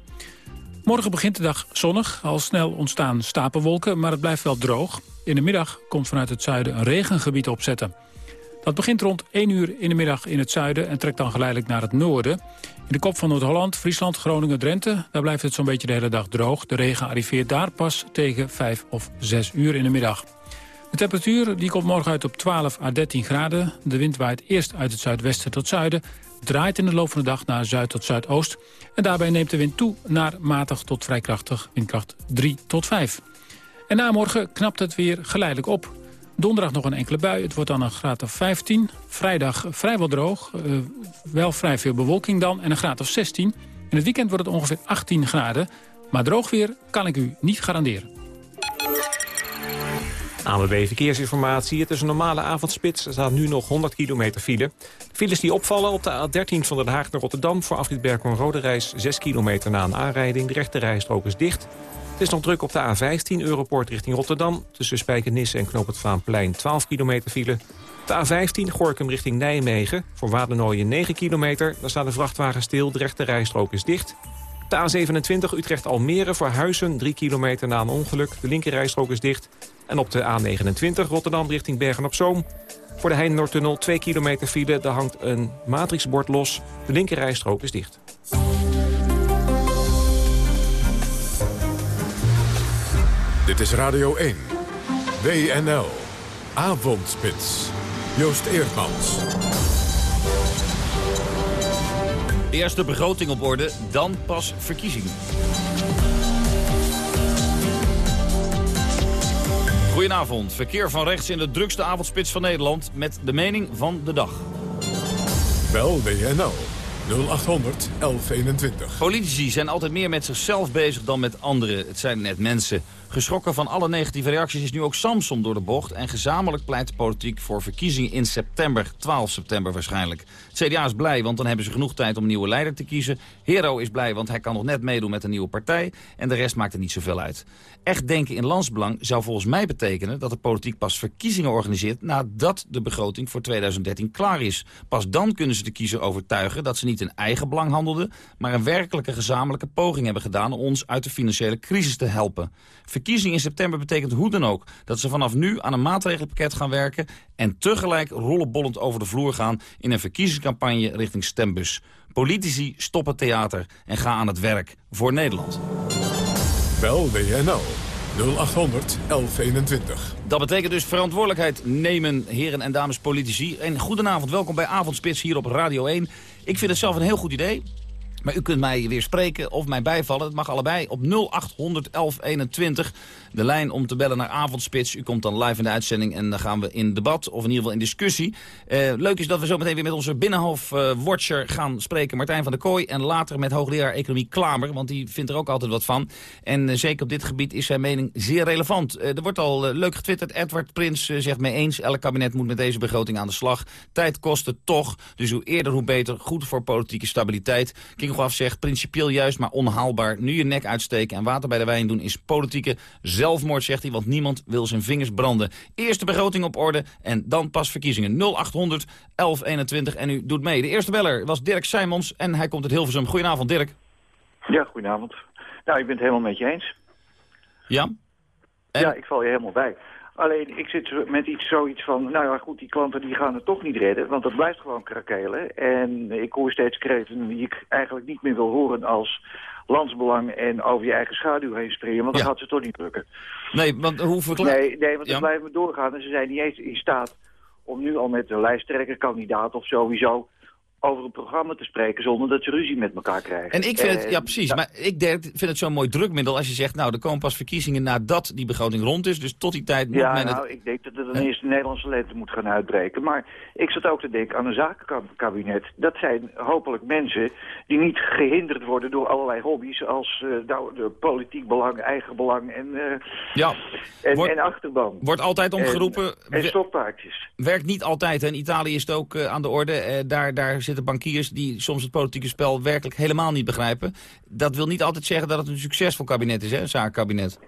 Morgen begint de dag zonnig. Al snel ontstaan stapelwolken, maar het blijft wel droog. In de middag komt vanuit het zuiden een regengebied opzetten. Dat begint rond 1 uur in de middag in het zuiden... en trekt dan geleidelijk naar het noorden. In de kop van Noord-Holland, Friesland, Groningen, Drenthe... daar blijft het zo'n beetje de hele dag droog. De regen arriveert daar pas tegen 5 of 6 uur in de middag. De temperatuur die komt morgen uit op 12 à 13 graden. De wind waait eerst uit het zuidwesten tot zuiden... draait in de loop van de dag naar zuid tot zuidoost... en daarbij neemt de wind toe naar matig tot vrij krachtig, windkracht 3 tot 5. En na morgen knapt het weer geleidelijk op... Donderdag nog een enkele bui. Het wordt dan een graad of 15. Vrijdag vrijwel droog. Uh, wel vrij veel bewolking dan. En een graad of 16. In het weekend wordt het ongeveer 18 graden. Maar droog weer kan ik u niet garanderen. ANWB Verkeersinformatie. Het is een normale avondspits. Er staat nu nog 100 kilometer file. Files die opvallen op de A13 van Den Haag naar Rotterdam... voor afrit Berkel Rode Reis 6 kilometer na een aanrijding. De rechte rijstrook is dicht. Het is nog druk op de A15 Europort richting Rotterdam. Tussen Spijkenisse en Knoop het Vaanplein 12 kilometer file. De A15 Gorkum richting Nijmegen. Voor Wadernooien 9 kilometer. Daar staat de vrachtwagen stil. De rechte rijstrook is dicht. De A27 Utrecht-Almere voor Huizen 3 kilometer na een ongeluk. De linkerrijstrook is dicht. En op de A29 Rotterdam richting Bergen-op-Zoom. Voor de Heinenoordtunnel 2 kilometer file. Daar hangt een matrixbord los. De linkerrijstrook is dicht. Dit is Radio 1. WNL. Avondspits. Joost Eerdmans. Eerst de begroting op orde, dan pas verkiezingen. Goedenavond. Verkeer van rechts in de drukste avondspits van Nederland... met de mening van de dag. Bel WNL 0800 1121. Politici zijn altijd meer met zichzelf bezig dan met anderen. Het zijn net mensen. Geschrokken van alle negatieve reacties is nu ook Samson door de bocht... en gezamenlijk pleit de politiek voor verkiezingen in september, 12 september waarschijnlijk. Het CDA is blij, want dan hebben ze genoeg tijd om een nieuwe leider te kiezen. Hero is blij, want hij kan nog net meedoen met een nieuwe partij... en de rest maakt er niet zoveel uit. Echt denken in landsbelang zou volgens mij betekenen... dat de politiek pas verkiezingen organiseert nadat de begroting voor 2013 klaar is. Pas dan kunnen ze de kiezer overtuigen dat ze niet in eigen belang handelden... maar een werkelijke gezamenlijke poging hebben gedaan... om ons uit de financiële crisis te helpen. Verkiezingen in september betekent hoe dan ook dat ze vanaf nu aan een maatregelenpakket gaan werken... en tegelijk rollenbollend over de vloer gaan in een verkiezingscampagne richting stembus. Politici stoppen theater en gaan aan het werk voor Nederland. Bel WNL 0800 1121. Dat betekent dus verantwoordelijkheid nemen, heren en dames politici. En goedenavond, welkom bij Avondspits hier op Radio 1. Ik vind het zelf een heel goed idee. Maar u kunt mij weer spreken of mij bijvallen. Het mag allebei op 0800 1121. De lijn om te bellen naar Avondspits. U komt dan live in de uitzending en dan gaan we in debat of in ieder geval in discussie. Eh, leuk is dat we zo meteen weer met onze Binnenhof-watcher gaan spreken. Martijn van der Kooi en later met hoogleraar Economie Klamer. Want die vindt er ook altijd wat van. En eh, zeker op dit gebied is zijn mening zeer relevant. Eh, er wordt al eh, leuk getwitterd. Edward Prins eh, zegt mee eens. Elk kabinet moet met deze begroting aan de slag. Tijd kost het toch. Dus hoe eerder hoe beter. Goed voor politieke stabiliteit. Kingelgraf zegt principieel juist maar onhaalbaar. Nu je nek uitsteken en water bij de wijn doen is politieke zelfmoord, zegt hij. Want niemand wil zijn vingers branden. Eerst de begroting op orde en dan pas verkiezingen. 0800 1121 en u doet mee. De eerste beller was Dirk Simons en hij komt uit Hilversum. Goedenavond Dirk. Ja, goedenavond. Nou, ik ben het helemaal met je eens. Ja? Ja, ik val je helemaal bij. Alleen, ik zit met iets, zoiets van, nou ja, goed, die klanten die gaan het toch niet redden, want dat blijft gewoon krakelen. En ik hoor steeds kreten die ik eigenlijk niet meer wil horen als landsbelang en over je eigen schaduw heen springen, want dan gaat ze toch niet lukken. Nee, want hoe verklaar... Nee, nee, want Ja. dan blijven we doorgaan en ze zijn niet eens in staat om nu al met de lijsttrekkerkandidaat of sowieso over een programma te spreken zonder dat ze ruzie met elkaar krijgen. En ik vind het, En ja precies, maar ik vind het zo'n mooi drukmiddel als je zegt, nou er komen pas verkiezingen nadat die begroting rond is. Dus tot die tijd moet Ja, men het... nou, ik denk dat er dan eerst de Nederlandse lente moet gaan uitbreken. Maar ik zat ook te denken aan een zakenkabinet. Dat zijn hopelijk mensen die niet gehinderd worden door allerlei hobby's... als eh, nou, de politiek belang, eigen belang en, eh, Ja, en, en achterban. wordt altijd omgeroepen... En, en stokpaardjes. Werkt niet altijd. In Italië is het ook eh, aan de orde. Daar, daar zitten bankiers die soms het politieke spel werkelijk helemaal niet begrijpen. Dat wil niet altijd zeggen dat het een succesvol kabinet is, hè, een zakenkabinet.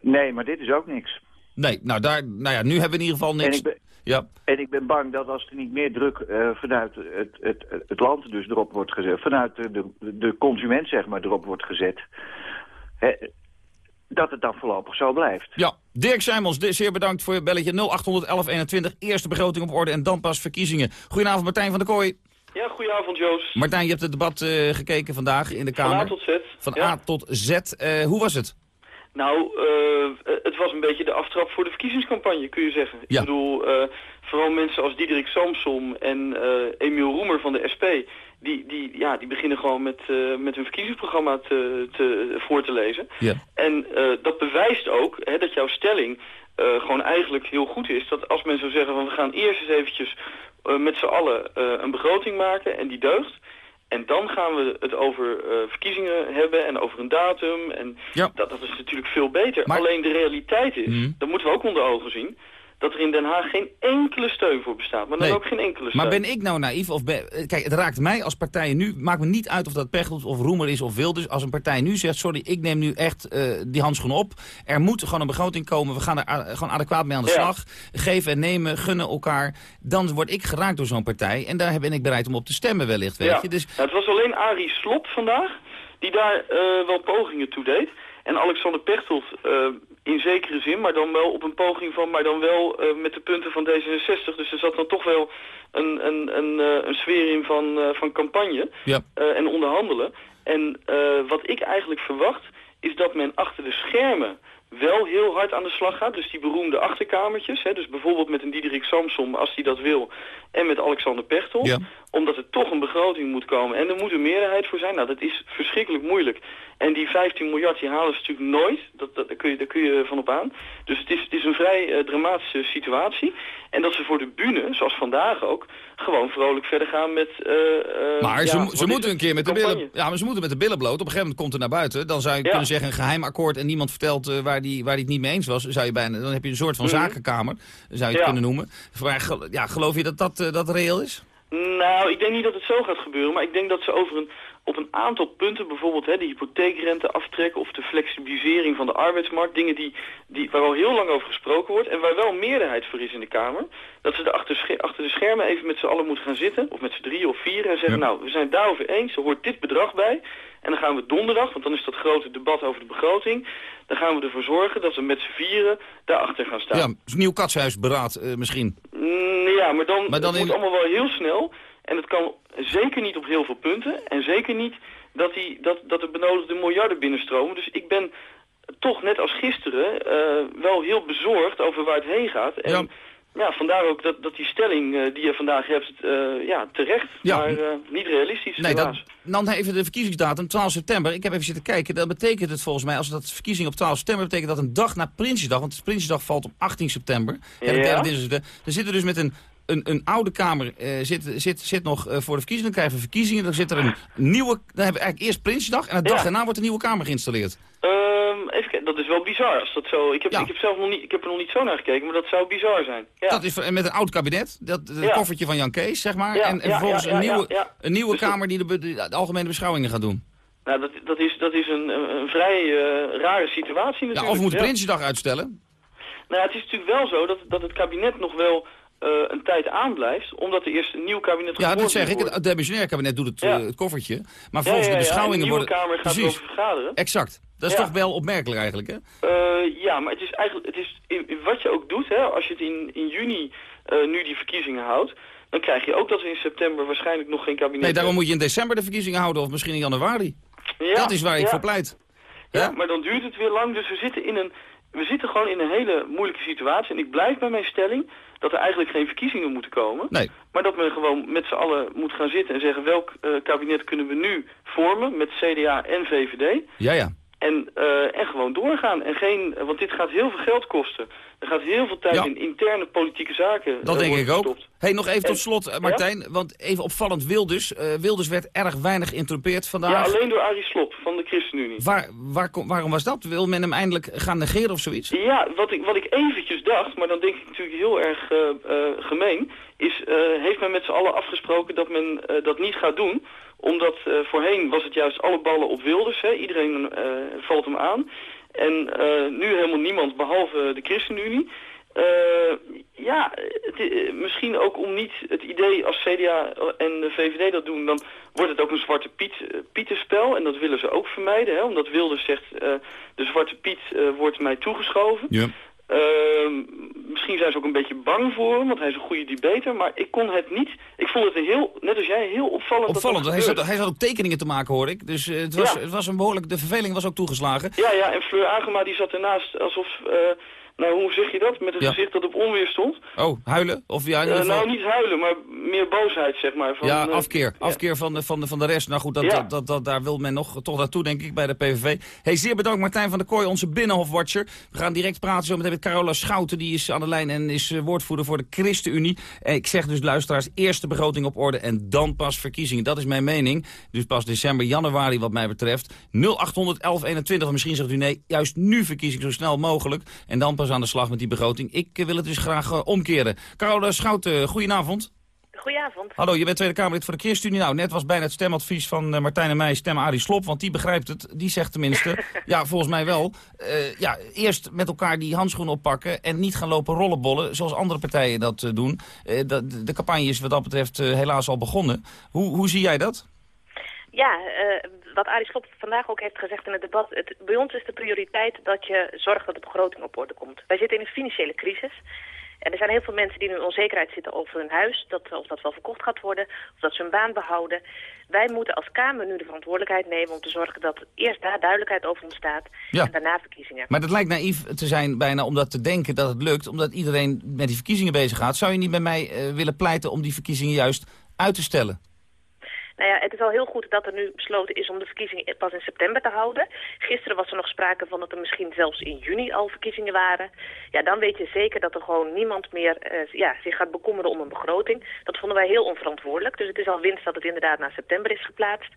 Nee, maar dit is ook niks. Nee, nou, daar, nou ja, nu hebben we in ieder geval En niks. ik, ben, Ja. en ik ben bang dat als er niet meer druk eh, vanuit het, het, het land dus erop wordt gezet... vanuit de, de, de consument zeg maar erop wordt gezet... hè, dat het dan voorlopig zo blijft. Ja, Dirk Simons, zeer bedankt voor je belletje 081121. Eerste begroting op orde en dan pas verkiezingen. Goedenavond Martijn van der Kooi. Ja, goedenavond Joost. Martijn, je hebt het debat eh, gekeken vandaag in de Van Kamer. A tot Z. Van ja. A tot Z. Hoe was het? Nou, eh, het was een beetje de aftrap voor de verkiezingscampagne, kun je zeggen. Ja. Ik bedoel, eh, vooral mensen als Diederik Samsom en Emiel Roemer van de SP... Die, die, ja, die beginnen gewoon met, met hun verkiezingsprogramma te, te, voor te lezen. Ja. En dat bewijst ook hè, dat jouw stelling eh, gewoon eigenlijk heel goed is. Dat als men zou zeggen van we gaan eerst eens eventjes eh, met z'n allen eh, een begroting maken en die deugt. En dan gaan we het over verkiezingen hebben en over een datum. En Ja. dat, dat is natuurlijk veel beter. Alleen de realiteit is, Mhm. dat moeten we ook onder ogen zien... dat er in Den Haag geen enkele steun voor bestaat. Maar dan Nee. ook geen enkele steun. Maar ben ik nou naïef? Of ben, eh, kijk, het raakt mij als partij nu. Maakt me niet uit of dat Pechtold of Roemer is of Wilders. Als een partij nu zegt, sorry, ik neem nu echt eh, die handschoen op. Er moet gewoon een begroting komen. We gaan er gewoon adequaat mee aan de Ja. slag. Geven en nemen, gunnen elkaar. Dan word ik geraakt door zo'n partij. En daar ben ik bereid om op te stemmen wellicht, weet ja. je. Dus Nou, het was alleen Arie Slop vandaag die daar eh, wel pogingen toe deed. En Alexander Pechtold in zekere zin, maar dan wel op een poging van, maar dan wel eh, met de punten van D66. Dus er zat dan toch wel een, een, een, eh, een sfeer in van, eh, van campagne ja. en onderhandelen. En wat ik eigenlijk verwacht, is dat men achter de schermen wel heel hard aan de slag gaat. Dus die beroemde achterkamertjes. Hè, dus bijvoorbeeld met een Diederik Samsom, als hij dat wil. En met Alexander Pechtold. Ja. Omdat het toch een begroting moet komen. En er moet een meerderheid voor zijn. Nou, dat is verschrikkelijk moeilijk. En die 15 miljard die halen ze natuurlijk nooit. Dat, dat, daar, kun je, daar kun je van op aan. Dus het is, het is een vrij uh, dramatische situatie. En dat ze voor de bühne, zoals vandaag ook, gewoon vrolijk verder gaan met... Uh, maar ja, ze, ze moeten een keer met de billen... Ja, maar ze moeten met de billen bloot. Op een gegeven moment komt het naar buiten. Dan zou je Ja. kunnen zeggen een geheim akkoord en niemand vertelt uh, waar die, waar die het niet mee eens was. Zou je bijna, dan heb je een soort van Mhm. zakenkamer, zou je het Ja. kunnen noemen. Maar ja, geloof je dat dat, dat reëel is? Nou, ik denk niet dat het zo gaat gebeuren, maar ik denk dat ze over een, op een aantal punten, bijvoorbeeld hè, de hypotheekrente aftrekken of de flexibilisering van de arbeidsmarkt, dingen die, die, waar al heel lang over gesproken wordt en waar wel meerderheid voor is in de Kamer, dat ze er achter, achter de schermen even met z'n allen moeten gaan zitten, of met z'n drieën of vier, en zeggen, nou, we zijn het daarover eens, er hoort dit bedrag bij, en dan gaan we donderdag, want dan is dat grote debat over de begroting, dan gaan we ervoor zorgen dat we met z'n vieren daarachter gaan staan. Ja, een nieuw katshuisberaad uh, misschien. Mm, ja, maar dan, Maar dan het in- moet allemaal wel heel snel. En het kan zeker niet op heel veel punten. En zeker niet dat, die, dat, dat de benodigde miljarden binnenstromen. Dus ik ben toch net als gisteren eh, wel heel bezorgd over waar het heen gaat. En ja, vandaar ook dat, dat die stelling eh, die je vandaag hebt, eh, ja, terecht, Ja. maar eh, niet realistisch Nee, dat, helaas. dan even de verkiezingsdatum, 12 september. Ik heb even zitten kijken. Dat betekent het volgens mij, als dat verkiezing op 12 september betekent dat een dag na Prinsjesdag, want Prinsjesdag valt op 18 september. Ja, Ja. Dan zitten dus met een, een, een oude Kamer, eh, zit, zit, zit nog eh, voor de verkiezingen. Dan krijgen we verkiezingen, dan zit er een nieuwe, dan hebben we eigenlijk eerst Prinsjesdag en de dag Ja. daarna wordt een nieuwe Kamer geïnstalleerd. Ehm, even kijken, dat is wel bizar als dat zo... Ik heb, ik heb zelf nog niet, ik heb er nog niet zo naar gekeken, maar dat zou bizar zijn. Ja. Dat is met een oud kabinet, dat het koffertje van Jan Kees, zeg maar. Ja, en, en vervolgens een nieuwe. Een nieuwe Dus Kamer die de, be- de, de algemene beschouwingen gaat doen. Nou, dat, dat is, dat is een, een vrij eh, rare situatie natuurlijk. Ja, of we moeten Ja. Prinsjesdag uitstellen. Nou, ja, het is natuurlijk wel zo dat, dat het kabinet nog wel eh, een tijd aanblijft, omdat er eerst een nieuw kabinet Ja, dat zeg ik. Het, demissionair kabinet doet het, Ja. eh, het koffertje. Maar volgens ja, ja, de beschouwingen en de nieuwe worden... Kamer gaat Precies. erover vergaderen. Exact. Dat is toch wel opmerkelijk eigenlijk, hè? Eh, ja, maar het is eigenlijk, het is, in- wat je ook doet, hè, als je het in, in juni nu die verkiezingen houdt, dan krijg je ook dat we in september waarschijnlijk nog geen kabinet Nee, daarom hebben. moet je in december de verkiezingen houden of misschien in januari. Ja, dat is waar ik voor pleit. Ja, maar dan duurt het weer lang. Dus we zitten, in een, we zitten gewoon in een hele moeilijke situatie. En ik blijf bij mijn stelling dat er eigenlijk geen verkiezingen moeten komen. Nee. Maar dat men gewoon met z'n allen moet gaan zitten en zeggen... welk eh, kabinet kunnen we nu vormen met CDA en VVD... Ja, ja. En, eh, en gewoon doorgaan. En geen, want dit gaat heel veel geld kosten. Er gaat heel veel tijd Ja. in interne politieke zaken Dat eh, denk ik ook. gestopt. Hey, nog even En- tot slot, eh, Martijn. Want even opvallend, Wilders. eh, Wilders werd erg weinig geïnterrupeerd Ja, vandaag. alleen door Arie Slob van de ChristenUnie. Waar, waar, waarom was dat? Wil men hem eindelijk gaan negeren of zoiets? Ja, wat ik, wat ik eventjes dacht, maar dan denk ik natuurlijk heel erg gemeen... is, eh, heeft men met z'n allen afgesproken dat men eh, dat niet gaat doen... omdat eh, voorheen was het juist alle ballen op Wilders, hè? iedereen eh, valt hem aan... En nu helemaal niemand behalve de ChristenUnie. Ja, misschien ook om niet het idee als CDA en de VVD dat doen, dan wordt het ook een zwarte Piet, Pietenspel. En dat willen ze ook vermijden, hè, omdat Wilders zegt, de zwarte Piet wordt mij toegeschoven. Ja. Ehm, misschien zijn ze ook een beetje bang voor hem, want hij is een goede debater. Maar ik kon het niet. Ik vond het een heel, net als jij, heel opvallend. Opvallend, dat hij zat, hij zat ook tekeningen te maken, hoor ik. Dus eh, het, was, Ja. het was een behoorlijk, de verveling was ook toegeslagen. Ja, ja, en Fleur Agema die zat ernaast alsof, eh, nou hoe zeg je dat, met een Ja. gezicht dat op onweer stond. Oh, huilen? Of ja, in Eh, ieder geval... nou, niet huilen, maar meer boosheid, zeg maar. Van, ja, eh, afkeer. Afkeer van de, van, de, van de rest. Nou goed, dat, Ja. dat, dat, dat- daar wil men nog toch naartoe, denk ik, bij de PVV. Hey, zeer bedankt Martijn van der Kooi, onze Binnenhofwatcher. We gaan direct praten zo meteen met Carola Schouten. Die is aan de lijn en is eh, woordvoerder voor de ChristenUnie. Ik zeg dus, luisteraars, eerst de begroting op orde en dan pas verkiezingen. Dat is mijn mening. Dus pas december, januari wat mij betreft. 0800 1121. Misschien zegt u nee, juist nu verkiezing zo snel mogelijk. En dan pas aan de slag met die begroting. Ik eh, wil het dus graag eh, omkeren. Carola Schouten, goedenavond. Goedenavond. Hallo, je bent Tweede Kamerlid voor de ChristenUnie. Nou, net was bijna het stemadvies van eh, Martijn en mij stemmen Arie Slob, want die begrijpt het. Die zegt tenminste, ja, volgens mij wel, eh, ja, eerst met elkaar die handschoen oppakken en niet gaan lopen rollenbollen, zoals andere partijen dat eh, doen. Eh, dat- de, campagne is wat dat betreft eh, helaas al begonnen. Hoe, hoe zie jij dat? Ja, eh, wat Arie Slob vandaag ook heeft gezegd in het debat. Het, bij ons is de prioriteit dat je zorgt dat de begroting op orde komt. Wij zitten in een financiële crisis. En er zijn heel veel mensen die nu in onzekerheid zitten over hun huis. Dat, of dat wel verkocht gaat worden, of dat ze hun baan behouden. Wij moeten als Kamer nu de verantwoordelijkheid nemen om te zorgen dat eerst daar duidelijkheid over ontstaat. Ja. En daarna verkiezingen. Maar dat lijkt naïef te zijn bijna om dat te denken dat het lukt, omdat iedereen met die verkiezingen bezig gaat. Zou je niet bij mij eh, willen pleiten om die verkiezingen juist uit te stellen? Nou ja, het is al heel goed dat er nu besloten is om de verkiezingen pas in september te houden. Gisteren was er nog sprake van dat er misschien zelfs in juni al verkiezingen waren. Ja, dan weet je zeker dat er gewoon niemand meer uh, ja, zich gaat bekommeren om een begroting. Dat vonden wij heel onverantwoordelijk. Dus het is al winst dat het inderdaad naar september is geplaatst.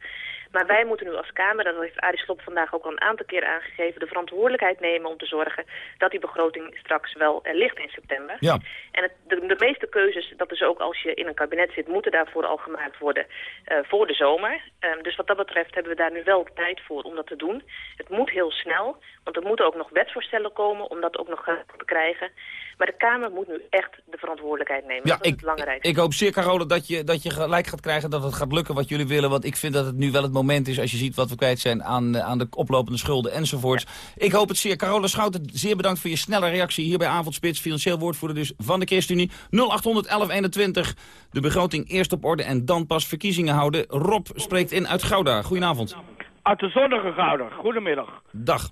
Maar wij moeten nu als Kamer, dat heeft Arie Slob vandaag ook al een aantal keer aangegeven, de verantwoordelijkheid nemen om te zorgen dat die begroting straks wel er ligt in september. Ja. En het, de, de, meeste keuzes, dat is ook als je in een kabinet zit, moeten daarvoor al gemaakt worden uh, voor de zomer. Um, dus wat dat betreft hebben we daar nu wel tijd voor om dat te doen. Het moet heel snel, want er moeten ook nog wetsvoorstellen komen om dat ook nog te krijgen. Maar de Kamer moet nu echt de verantwoordelijkheid nemen. Ja, dat is ik, het belangrijkste. ik hoop zeer, Carole, dat je, dat je gelijk gaat krijgen dat het gaat lukken wat jullie willen. Want ik vind dat het nu wel het moment is, als je ziet wat we kwijt zijn aan, aan de oplopende schulden enzovoorts. Ik hoop het zeer. Carole Schouten, zeer bedankt voor je snelle reactie hier bij Avondspits. Financieel woordvoerder dus van de ChristenUnie. 0800 1121. De begroting eerst op orde en dan pas verkiezingen houden. Rob spreekt in uit Gouda. Goedenavond. Uit de zonnige Gouda. Goedemiddag. Dag.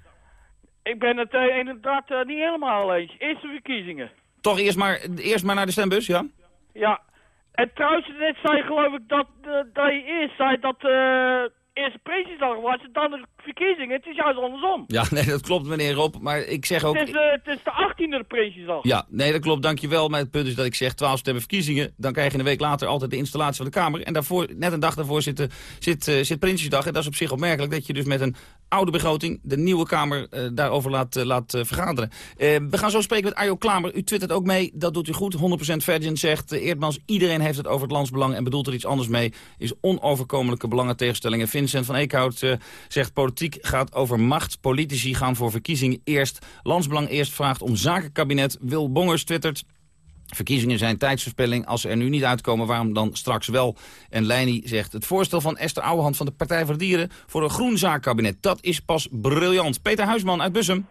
Ik ben het uh, inderdaad uh, niet helemaal eens. Eerste verkiezingen. Toch eerst maar, eerst maar naar de stembus, ja? Ja. En trouwens, net zei geloof ik dat, uh, dat je eerst zei dat eerste Prinsjesdag was en dan de verkiezingen. Het is juist andersom. Ja, nee, dat klopt meneer Rob, maar ik zeg ook... Het is, uh, het is de 18e Prinsjesdag. Ja, nee, dat klopt, dankjewel. Maar het punt is dat ik zeg 12 stemmen verkiezingen. Dan krijg je een week later altijd de installatie van de Kamer. En daarvoor, net een dag daarvoor zit, zit, uh, zit Prinsjesdag. En dat is op zich opmerkelijk dat je dus met een oude begroting de nieuwe Kamer uh, daarover laat, laat vergaderen. we gaan zo spreken met Arjo Klamer. U twittert ook mee, dat doet u goed. 100% Virgin zegt, Eerdmans, iedereen heeft het over het landsbelang en bedoelt er iets anders mee. Is onoverkomelijke belangentegenstellingen. Vincent van Eekhout uh, zegt politiek gaat over macht. Politici gaan voor verkiezingen eerst. Landsbelang eerst vraagt om zakenkabinet. Wil Bongers twittert... Verkiezingen zijn tijdsverspilling. Als ze er nu niet uitkomen, waarom dan straks wel? En Leini zegt het voorstel van Esther Ouwehand van de Partij voor de Dieren... voor een groen zaakkabinet, dat is pas briljant. Peter Huisman uit Bussum.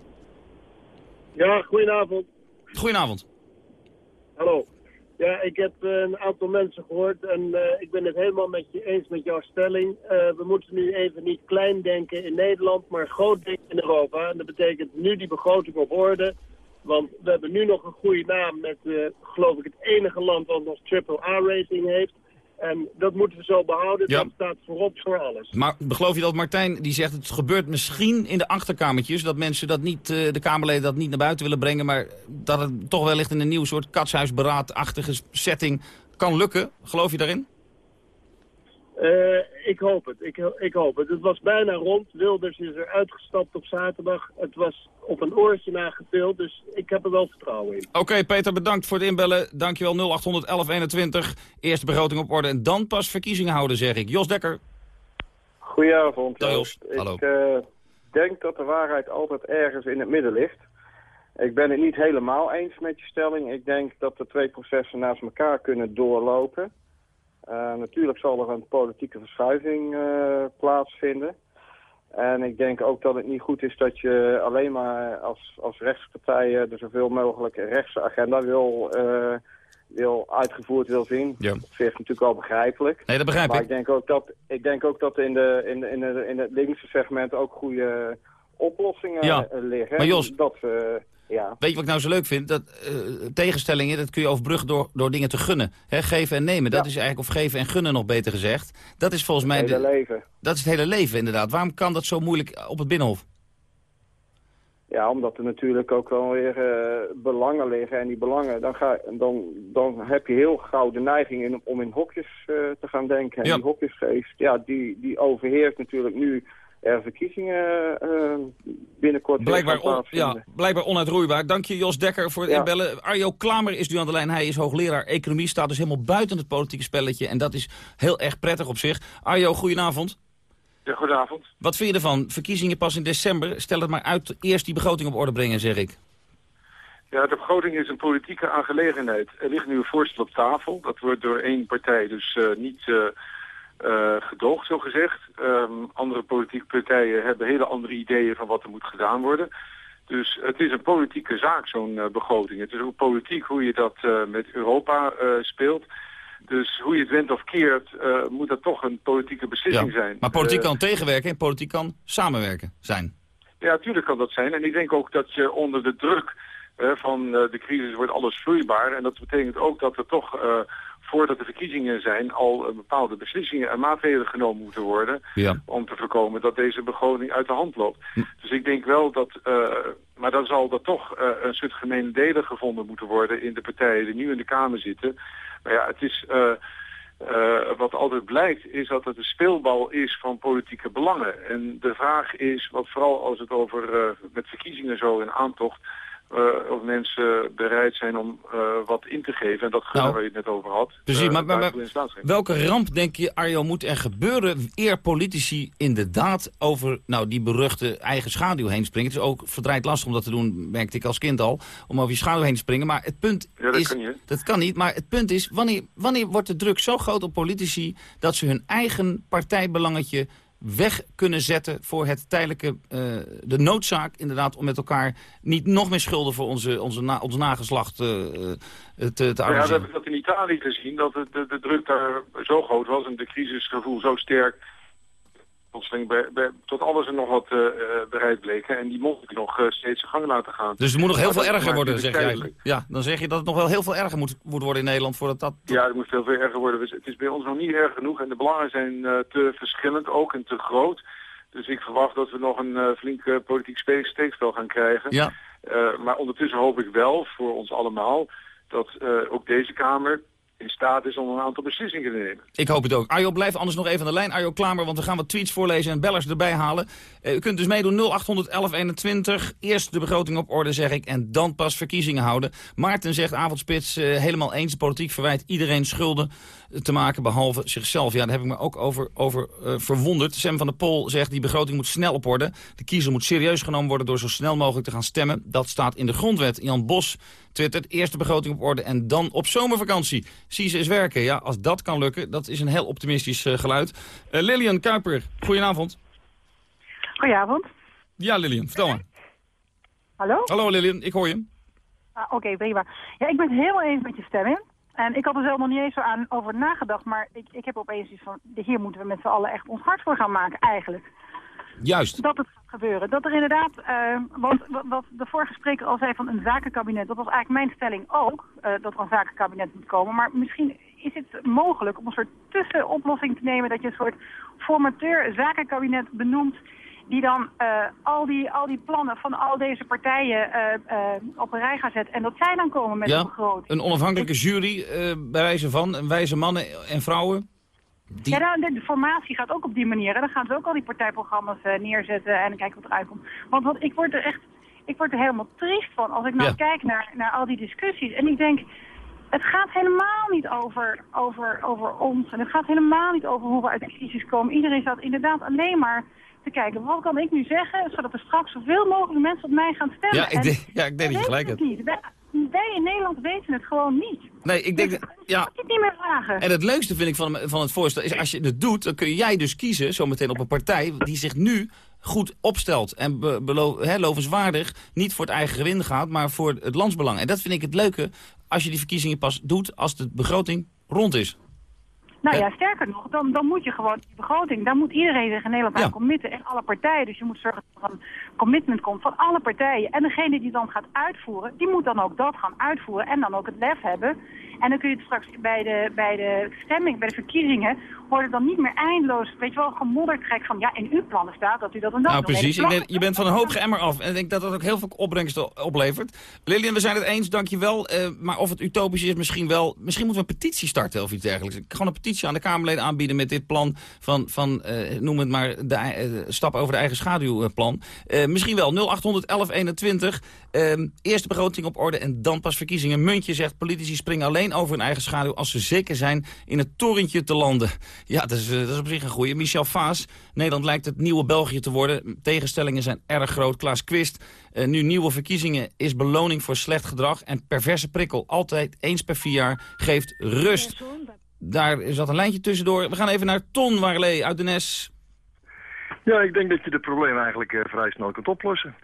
Ja, goedenavond. Goedenavond. Hallo. Ja, ik heb uh, een aantal mensen gehoord en uh, ik ben het helemaal met je eens met jouw stelling. Uh, we moeten nu even niet klein denken in Nederland, maar groot denken in Europa. En dat betekent nu die begroting op orde. Want we hebben nu nog een goede naam met, geloof ik, het enige land wat nog triple A-rating heeft. En dat moeten we zo behouden. Ja. Dat staat voorop voor alles. Maar geloof je dat Martijn, die zegt het gebeurt misschien in de achterkamertjes... dat mensen dat niet, uh, de Kamerleden dat niet naar buiten willen brengen... maar dat het toch wellicht in een nieuw soort katshuisberaadachtige setting kan lukken? Geloof je daarin? Uh, ik hoop het. Ik, ik, hoop het. Het was bijna rond. Wilders is er uitgestapt op zaterdag. Het was op een oortje nagepild, dus ik heb er wel vertrouwen in. Oké, okay, Peter, bedankt voor het inbellen. Dankjewel 0800 1121. Eerst begroting op orde en dan pas verkiezingen houden, zeg ik. Jos Dekker. Goedenavond. Jos. Ik Hallo. Uh, denk dat de waarheid altijd ergens in het midden ligt. Ik ben het niet helemaal eens met je stelling. Ik denk dat de twee processen naast elkaar kunnen doorlopen. Uh, natuurlijk zal er een politieke verschuiving uh, plaatsvinden. En ik denk ook dat het niet goed is dat je alleen maar als, als rechtspartij de zoveel mogelijk rechtse agenda wil, uh, wil uitgevoerd wil zien. Ja. Dat is natuurlijk wel begrijpelijk. Nee, dat begrijp maar ik. ik denk ook dat, ik denk ook dat in, de, in, de, in, de, in het linkse segment ook goede oplossingen Ja. liggen. Maar Jos- Dat, uh, ja. Weet je wat ik nou zo leuk vind? Dat uh, tegenstellingen, dat kun je overbruggen door, door dingen te gunnen. He, geven en nemen, dat is eigenlijk, of geven en gunnen nog beter gezegd. Dat is volgens mij... Het hele leven. Dat is het hele leven inderdaad. Waarom kan dat zo moeilijk op het Binnenhof? Ja, omdat er natuurlijk ook wel weer uh, belangen liggen. En die belangen, dan, ga, dan, dan heb je heel gauw de neiging in, om in hokjes uh, te gaan denken. En Ja. die hokjesgeest, ja, die, die overheerst natuurlijk nu er verkiezingen uh, binnenkort weer Blijkbaar, on, ja, blijkbaar onuitroeibaar. Dank je Jos Dekker voor het Ja. inbellen. Arjo Klamer is nu aan de lijn. Hij is hoogleraar economie. Staat dus helemaal buiten het politieke spelletje. En dat is heel erg prettig op zich. Arjo, goedenavond. Ja, goedenavond. Wat vind je ervan? Verkiezingen pas in december. Stel het maar uit. Eerst die begroting op orde brengen, zeg ik. Ja, de begroting is een politieke aangelegenheid. Er ligt nu een voorstel op tafel. Dat wordt door één partij dus uh, niet uh, uh, gedoogd, zo gezegd. Um, andere politieke partijen hebben hele andere ideeën van wat er moet gedaan worden. Dus het is een politieke zaak, zo'n begroting. Het is ook politiek hoe je dat met Europa speelt. Dus hoe je het went of keert, moet dat toch een politieke beslissing Ja, zijn. Maar politiek kan tegenwerken en politiek kan samenwerken zijn. Ja, natuurlijk kan dat zijn. En ik denk ook dat je onder de druk van de crisis wordt alles vloeibaar. En dat betekent ook dat er toch voordat de verkiezingen zijn al eh, bepaalde beslissingen en maatregelen genomen moeten worden Ja. om te voorkomen dat deze begroting uit de hand loopt. Dus ik denk wel dat, eh, maar dan zal er toch eh, een soort gemene delen gevonden moeten worden in de partijen die nu in de Kamer zitten. Maar ja, het is, wat altijd blijkt is dat het een speelbal is van politieke belangen. En de vraag is, wat vooral als het over met verkiezingen zo in aantocht, eh, of mensen bereid zijn om eh, wat in te geven. En dat gunnen Nou, waar je het net over had. Precies, eh, maar, welke ramp denk je, Arjo, moet er gebeuren eer politici inderdaad over nou, die beruchte eigen schaduw heen springen? Het is ook verdraaid lastig om dat te doen, merkte ik als kind al, om over je schaduw heen te springen. Maar het punt Ja, dat is, kan dat kan niet, maar het punt is, wanneer, wanneer wordt de druk zo groot op politici dat ze hun eigen partijbelangetje weg kunnen zetten voor het tijdelijke, eh, de noodzaak inderdaad om met elkaar niet nog meer schulden voor onze, onze, na, ons nageslacht eh, te, te Nou ja, we hebben dat in Italië gezien, dat de, de, de druk daar zo groot was en de crisisgevoel zo sterk. Plotseling bij, bij, tot alles en nog wat eh, eh, bereid bleken. En die mocht ik nog eh, steeds zijn gang laten gaan. Dus het moet nog heel Maar veel erger worden, zeg eigenlijk. Ja, dan zeg je dat het nog wel heel veel erger moet, moet worden in Nederland voordat dat... Ja, het moet veel, veel erger worden. Dus Het is bij ons nog niet erg genoeg en de belangen zijn te verschillend ook en te groot. Dus ik verwacht dat we nog een flink politiek spe- steekspel gaan krijgen. Ja. Maar ondertussen hoop ik wel voor ons allemaal dat ook deze Kamer in staat is om een aantal beslissingen te nemen. Ik hoop het ook. Arjo, blijf anders nog even aan de lijn. Arjo Klamer, want we gaan wat tweets voorlezen en bellers erbij halen. Eh, u kunt dus meedoen 0800 1121. Eerst de begroting op orde, zeg ik, en dan pas verkiezingen houden. Maarten zegt, avondspits, eh, helemaal eens. De politiek verwijt iedereen schulden te maken, behalve zichzelf. Ja, daar heb ik me ook over, over eh, verwonderd. Sam van der Pol zegt, die begroting moet snel op orde. De kiezer moet serieus genomen worden door zo snel mogelijk te gaan stemmen. Dat staat in de grondwet. Jan Bos twittert, eerst de begroting op orde en dan op zomervakantie. Zie ze eens werken. Ja, als dat kan lukken, dat is een heel optimistisch eh, geluid. Eh, Lilian Kuiper, goedenavond. Goedenavond. Ja, Lilian, vertel maar. Hallo? Hallo Lilian, ik hoor je. Ah, Oké, prima. Ja, ik ben het helemaal eens met je stemming. En ik had er zelf nog niet eens zo aan over nagedacht, maar ik, ik heb opeens iets van, hier moeten we met z'n allen echt ons hart voor gaan maken, eigenlijk. Juist. Dat het gaat gebeuren. Dat er inderdaad, eh, wat, wat, wat de vorige spreker al zei van een zakenkabinet, dat was eigenlijk mijn stelling ook, eh, dat er een zakenkabinet moet komen. Maar misschien is het mogelijk om een soort tussenoplossing te nemen, dat je een soort formateur zakenkabinet benoemt, die dan eh, al, die, al die plannen van al deze partijen op een rij gaat zetten. En dat zij dan komen met een Ja, begroting. een onafhankelijke jury bij wijze van wijze mannen en vrouwen. Die- Ja, nou, de, formatie gaat ook op die manier. En dan gaan ze ook al die partijprogramma's eh, neerzetten en dan kijken wat eruit komt. Want ik word er echt, ik word er helemaal triest van als ik nou Ja. kijk naar, naar al die discussies. En ik denk, het gaat helemaal niet over, over, over ons. En het gaat helemaal niet over hoe we uit de crisis komen. Iedereen staat inderdaad alleen maar te kijken, wat kan ik nu zeggen, zodat er straks zoveel mogelijk mensen op mij gaan stemmen. Ja, ik En denk, ja, ik denk dat je gelijk hebt. Wij, in Nederland weten het gewoon niet. Nee, ik denk, dat- ja, Ik het niet meer vragen. En het leukste vind ik van, van het voorstel is als je het doet, dan kun jij dus kiezen zometeen op een partij die zich nu goed opstelt. En be, belo- hè, lovenswaardig niet voor het eigen gewin gaat, maar voor het landsbelang. En dat vind ik het leuke als je die verkiezingen pas doet als de begroting rond is. Nou ja, sterker nog, dan, dan moet je gewoon die begroting, daar moet iedereen zich in Nederland aan committen. En alle partijen. Dus je moet zorgen dat er een commitment komt van alle partijen. En degene die dan gaat uitvoeren, die moet dan ook dat gaan uitvoeren. En dan ook het lef hebben. En dan kun je het straks bij de, bij de stemming, bij de verkiezingen, wordt het dan niet meer eindeloos, weet je wel, gemoddertrek van ja, in uw plannen staat dat u dat en dat Nou, precies. je bent van een hoop geëmmer af. En ik denk dat dat ook heel veel opbrengsten oplevert. Lilian, we zijn het eens, dankjewel. Eh maar of het utopisch is, misschien wel. Misschien moeten we een petitie starten of iets dergelijks. Gewoon een petitie aan de Kamerleden aanbieden met dit plan van, van eh, noem het maar, de eh, stap over de eigen schaduwplan. Eh, misschien wel 0800 1121. Ehm, eerst de begroting op orde en dan pas verkiezingen. Muntje zegt, politici springen alleen over hun eigen schaduw als ze zeker zijn in het torentje te landen. Ja, dat is, dat is op zich een goeie. Michel Vaas, Nederland lijkt het nieuwe België te worden. Tegenstellingen zijn erg groot. Klaas Quist, nu nieuwe verkiezingen is beloning voor slecht gedrag en perverse prikkel. Altijd eens per vier jaar geeft rust. Daar zat een lijntje tussendoor. We gaan even naar Ton Warlee uit de Nes. Ja, ik denk dat je de problemen eigenlijk eh, vrij snel kunt oplossen.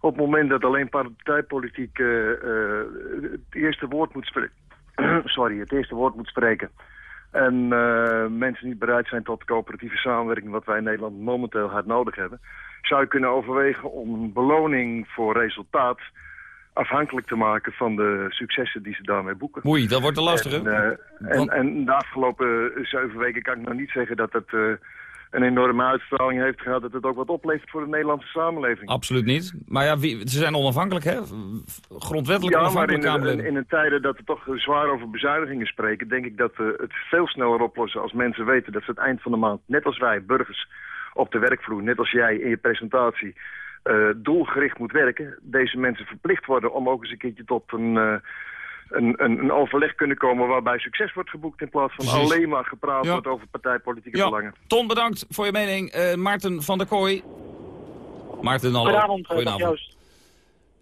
Op het moment dat alleen partijpolitiek eh, eh, het eerste woord moet spreken. sorry, het eerste woord moet spreken. En mensen niet bereid zijn tot coöperatieve samenwerking, wat wij in Nederland momenteel hard nodig hebben, zou je kunnen overwegen om een beloning voor resultaat afhankelijk te maken van de successen die ze daarmee boeken. Oei, dat wordt te lastig, En, eh, en, en de afgelopen zeven weken kan ik nog niet zeggen dat het... eh, een enorme uitstraling heeft gehad... dat het ook wat oplevert voor de Nederlandse samenleving. Absoluut niet. Maar ja, wie, ze zijn onafhankelijk, hè? Grondwettelijk Ja, maar in, onafhankelijk in, tijden dat we toch zwaar over bezuinigingen spreken... denk ik dat we het veel sneller oplossen als mensen weten... dat ze het eind van de maand, net als wij, burgers op de werkvloer... net als jij in je presentatie, eh, doelgericht moet werken. Deze mensen verplicht worden om ook eens een keertje tot een... eh, een, een, een overleg kunnen komen waarbij succes wordt geboekt... in plaats van Precies. alleen maar gepraat Ja. wordt over partijpolitieke Ja, belangen. Ton, bedankt voor je mening. Eh, Maarten van der Kooi. Maarten, hallo. Goedenavond, Joost.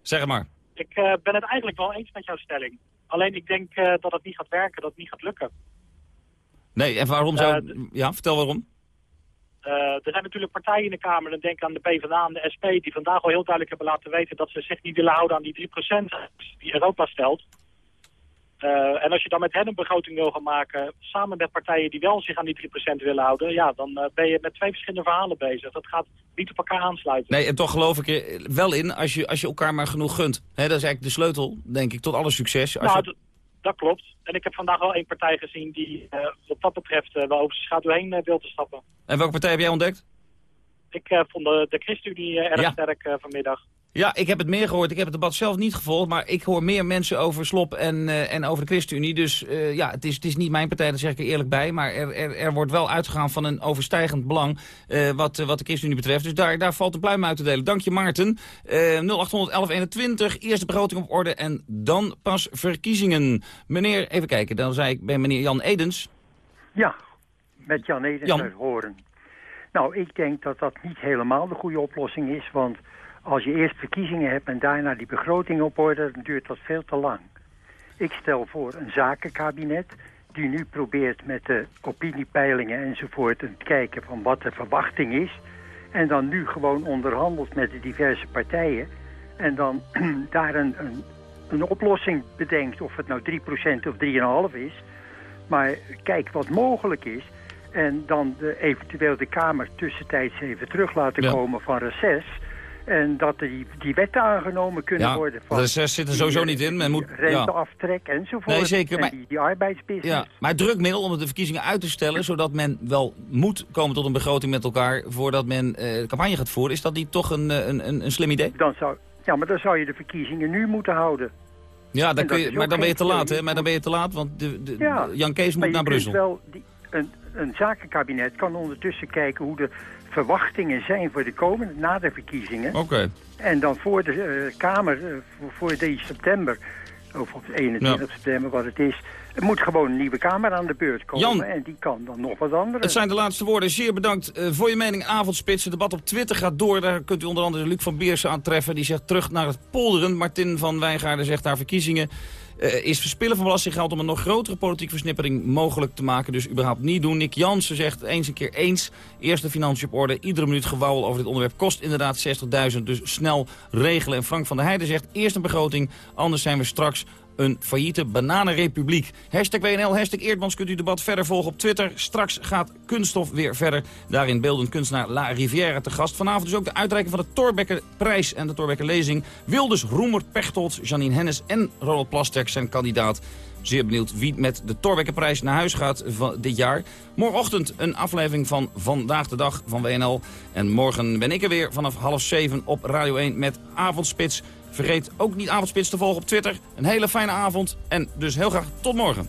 Zeg het maar. Ik eh, ben het eigenlijk wel eens met jouw stelling. Alleen ik denk eh, dat het niet gaat werken, dat het niet gaat lukken. Nee, en waarom zou... Ja, vertel waarom. Eh, er zijn natuurlijk partijen in de Kamer, dan denk aan de PvdA en de SP, die vandaag al heel duidelijk hebben laten weten dat ze zich niet willen houden aan die 3% die Europa stelt. Eh, en als je dan met hen een begroting wil gaan maken, samen met partijen die wel zich aan die 3% willen houden, ja, dan eh, ben je met twee verschillende verhalen bezig. Dat gaat niet op elkaar aansluiten. Nee, en toch geloof ik er wel in als je, als je elkaar maar genoeg gunt. Dat is eigenlijk de sleutel, denk ik, tot alle succes. Als Nou, je- dat klopt. En ik heb vandaag wel één partij gezien die eh, wat dat betreft eh, wel over zijn schaduw heen eh, wil te stappen. En welke partij heb jij ontdekt? Ik vond de, de ChristenUnie erg Ja. sterk vanmiddag. Ja, ik heb het meer gehoord. Ik heb het debat zelf niet gevolgd. Maar ik hoor meer mensen over Slop en, eh, en over de ChristenUnie. Dus eh, ja, het is, het is niet mijn partij, daar zeg ik er eerlijk bij. Maar er, er, er wordt wel uitgegaan van een overstijgend belang eh, wat, wat de ChristenUnie betreft. Dus daar, daar valt een pluim uit te delen. Dank je, Maarten. Eh 0800 1121, eerst de begroting op orde en dan pas verkiezingen. Meneer, even kijken, dan zei ik bij meneer Jan Edens. Ja, met Jan Edens Jan. uit Horen. Nou, ik denk dat dat niet helemaal de goede oplossing is, want als je eerst verkiezingen hebt en daarna die begroting op orde, dan duurt dat veel te lang. Ik stel voor een zakenkabinet die nu probeert met de opiniepeilingen enzovoort te kijken van wat de verwachting is. En dan nu gewoon onderhandelt met de diverse partijen. En dan daar een, een, een oplossing bedenkt, of het nou 3% of 3,5 is. Maar kijk wat mogelijk is. En dan de, eventueel de Kamer tussentijds even terug laten Ja. komen van reces. En dat die, die wetten aangenomen kunnen Ja, worden. Van reces zit er sowieso niet in. Men moet, ja. renteaftrek enzovoort. Nee, zeker, En maar- die, die arbeidsbusiness. Ja, maar het drukmiddel om de verkiezingen uit te stellen... zodat men wel moet komen tot een begroting met elkaar... voordat men eh, campagne gaat voeren... is dat niet toch een, eh, een, een, een slim idee? Dan zou, ja, maar dan zou je de verkiezingen nu moeten houden. Ja, dan kun dat je, maar dan ben je te laat, hè? Maar dan ben je te laat, want de, de, Ja, Jan Kees moet naar Brussel. Wel die, een, een zakenkabinet kan ondertussen kijken hoe de verwachtingen zijn voor de komende, na de verkiezingen. Oké. En dan voor de eh, Kamer, eh, voor, die september, of op 21 september wat het is, er moet gewoon een nieuwe Kamer aan de beurt komen. Jan. En die kan dan nog wat andere. Het zijn de laatste woorden. Zeer bedankt eh, voor je mening. Avondspits. Het debat op Twitter gaat door. Daar kunt u onder andere Luc van Beersen aantreffen. Die zegt terug naar het polderen. Martin van Wijngaarden zegt daar verkiezingen. Eh, is verspillen van belastinggeld om een nog grotere politieke versnippering mogelijk te maken. Dus überhaupt niet doen. Nick Jansen zegt eens een keer eens. Eerst de financiën op orde. Iedere minuut gewauwel over dit onderwerp kost inderdaad 60.000. Dus snel regelen. En Frank van der Heijden zegt eerst een begroting. Anders zijn we straks een failliete bananenrepubliek. Hashtag WNL, hashtag Eerdmans kunt u debat verder volgen op Twitter. Straks gaat Kunststof weer verder. Daarin beeldend kunstenaar La Rivière te gast. Vanavond dus ook de uitreiking van de Torbekke prijs en de Torbekke lezing. Wilders, Roemer, Pechtold, Janine Hennis en Ronald Plasterk zijn kandidaat. Zeer benieuwd wie met de Torbekkenprijs naar huis gaat van dit jaar. Morgenochtend een aflevering van Vandaag de Dag van WNL. En morgen ben ik er weer vanaf half zeven op Radio 1 met Avondspits. Vergeet ook niet Avondspits te volgen op Twitter. Een hele fijne avond en dus heel graag tot morgen.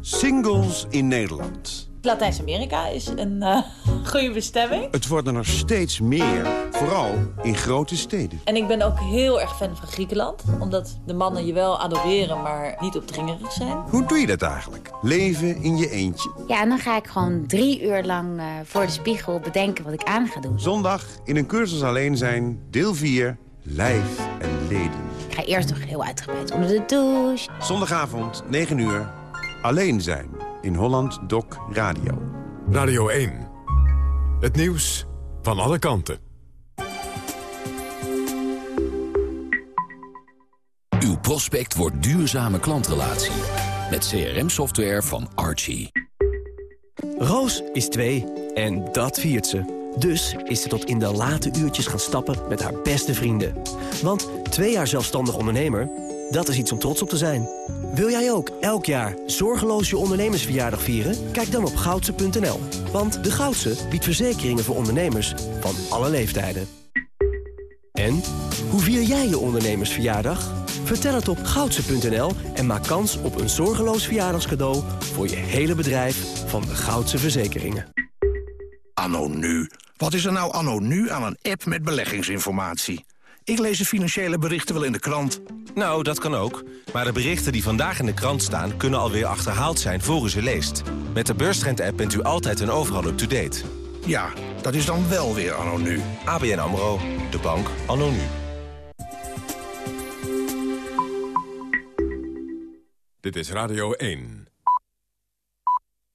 Singles in Nederland. Latijns-Amerika is een eh, goede bestemming. Het worden er steeds meer, vooral in grote steden. En ik ben ook heel erg fan van Griekenland. Omdat de mannen je wel adoreren, maar niet opdringerig zijn. Hoe doe je dat eigenlijk? Leven in je eentje. Ja, en dan ga ik gewoon drie uur lang eh, voor de spiegel bedenken wat ik aan ga doen. Zondag in een cursus alleen zijn, deel 4, lijf en leden. Ik ga eerst nog heel uitgebreid onder de douche. Zondagavond, 9 uur, alleen zijn in Holland Doc Radio. Radio 1. Het nieuws van alle kanten. Uw prospect wordt duurzame klantrelatie. Met CRM-software van Archie. Roos is twee en dat viert ze. Dus is ze tot in de late uurtjes gaan stappen met haar beste vrienden. Want twee jaar zelfstandig ondernemer, dat is iets om trots op te zijn. Wil jij ook elk jaar zorgeloos je ondernemersverjaardag vieren? Kijk dan op goudse.nl. Want de Goudse biedt verzekeringen voor ondernemers van alle leeftijden. En, hoe vier jij je ondernemersverjaardag? Vertel het op goudse.nl en maak kans op een zorgeloos verjaardagscadeau... voor je hele bedrijf van de Goudse Verzekeringen. Anno nu. Wat is er nou anno nu aan een app met beleggingsinformatie? Ik lees de financiële berichten wel in de krant. Nou, dat kan ook. Maar de berichten die vandaag in de krant staan... kunnen alweer achterhaald zijn voor u ze leest. Met de Beurstrend-app bent u altijd en overal up-to-date. Ja, dat is dan wel weer anno nu. ABN AMRO, de bank anno nu. Dit is Radio 1.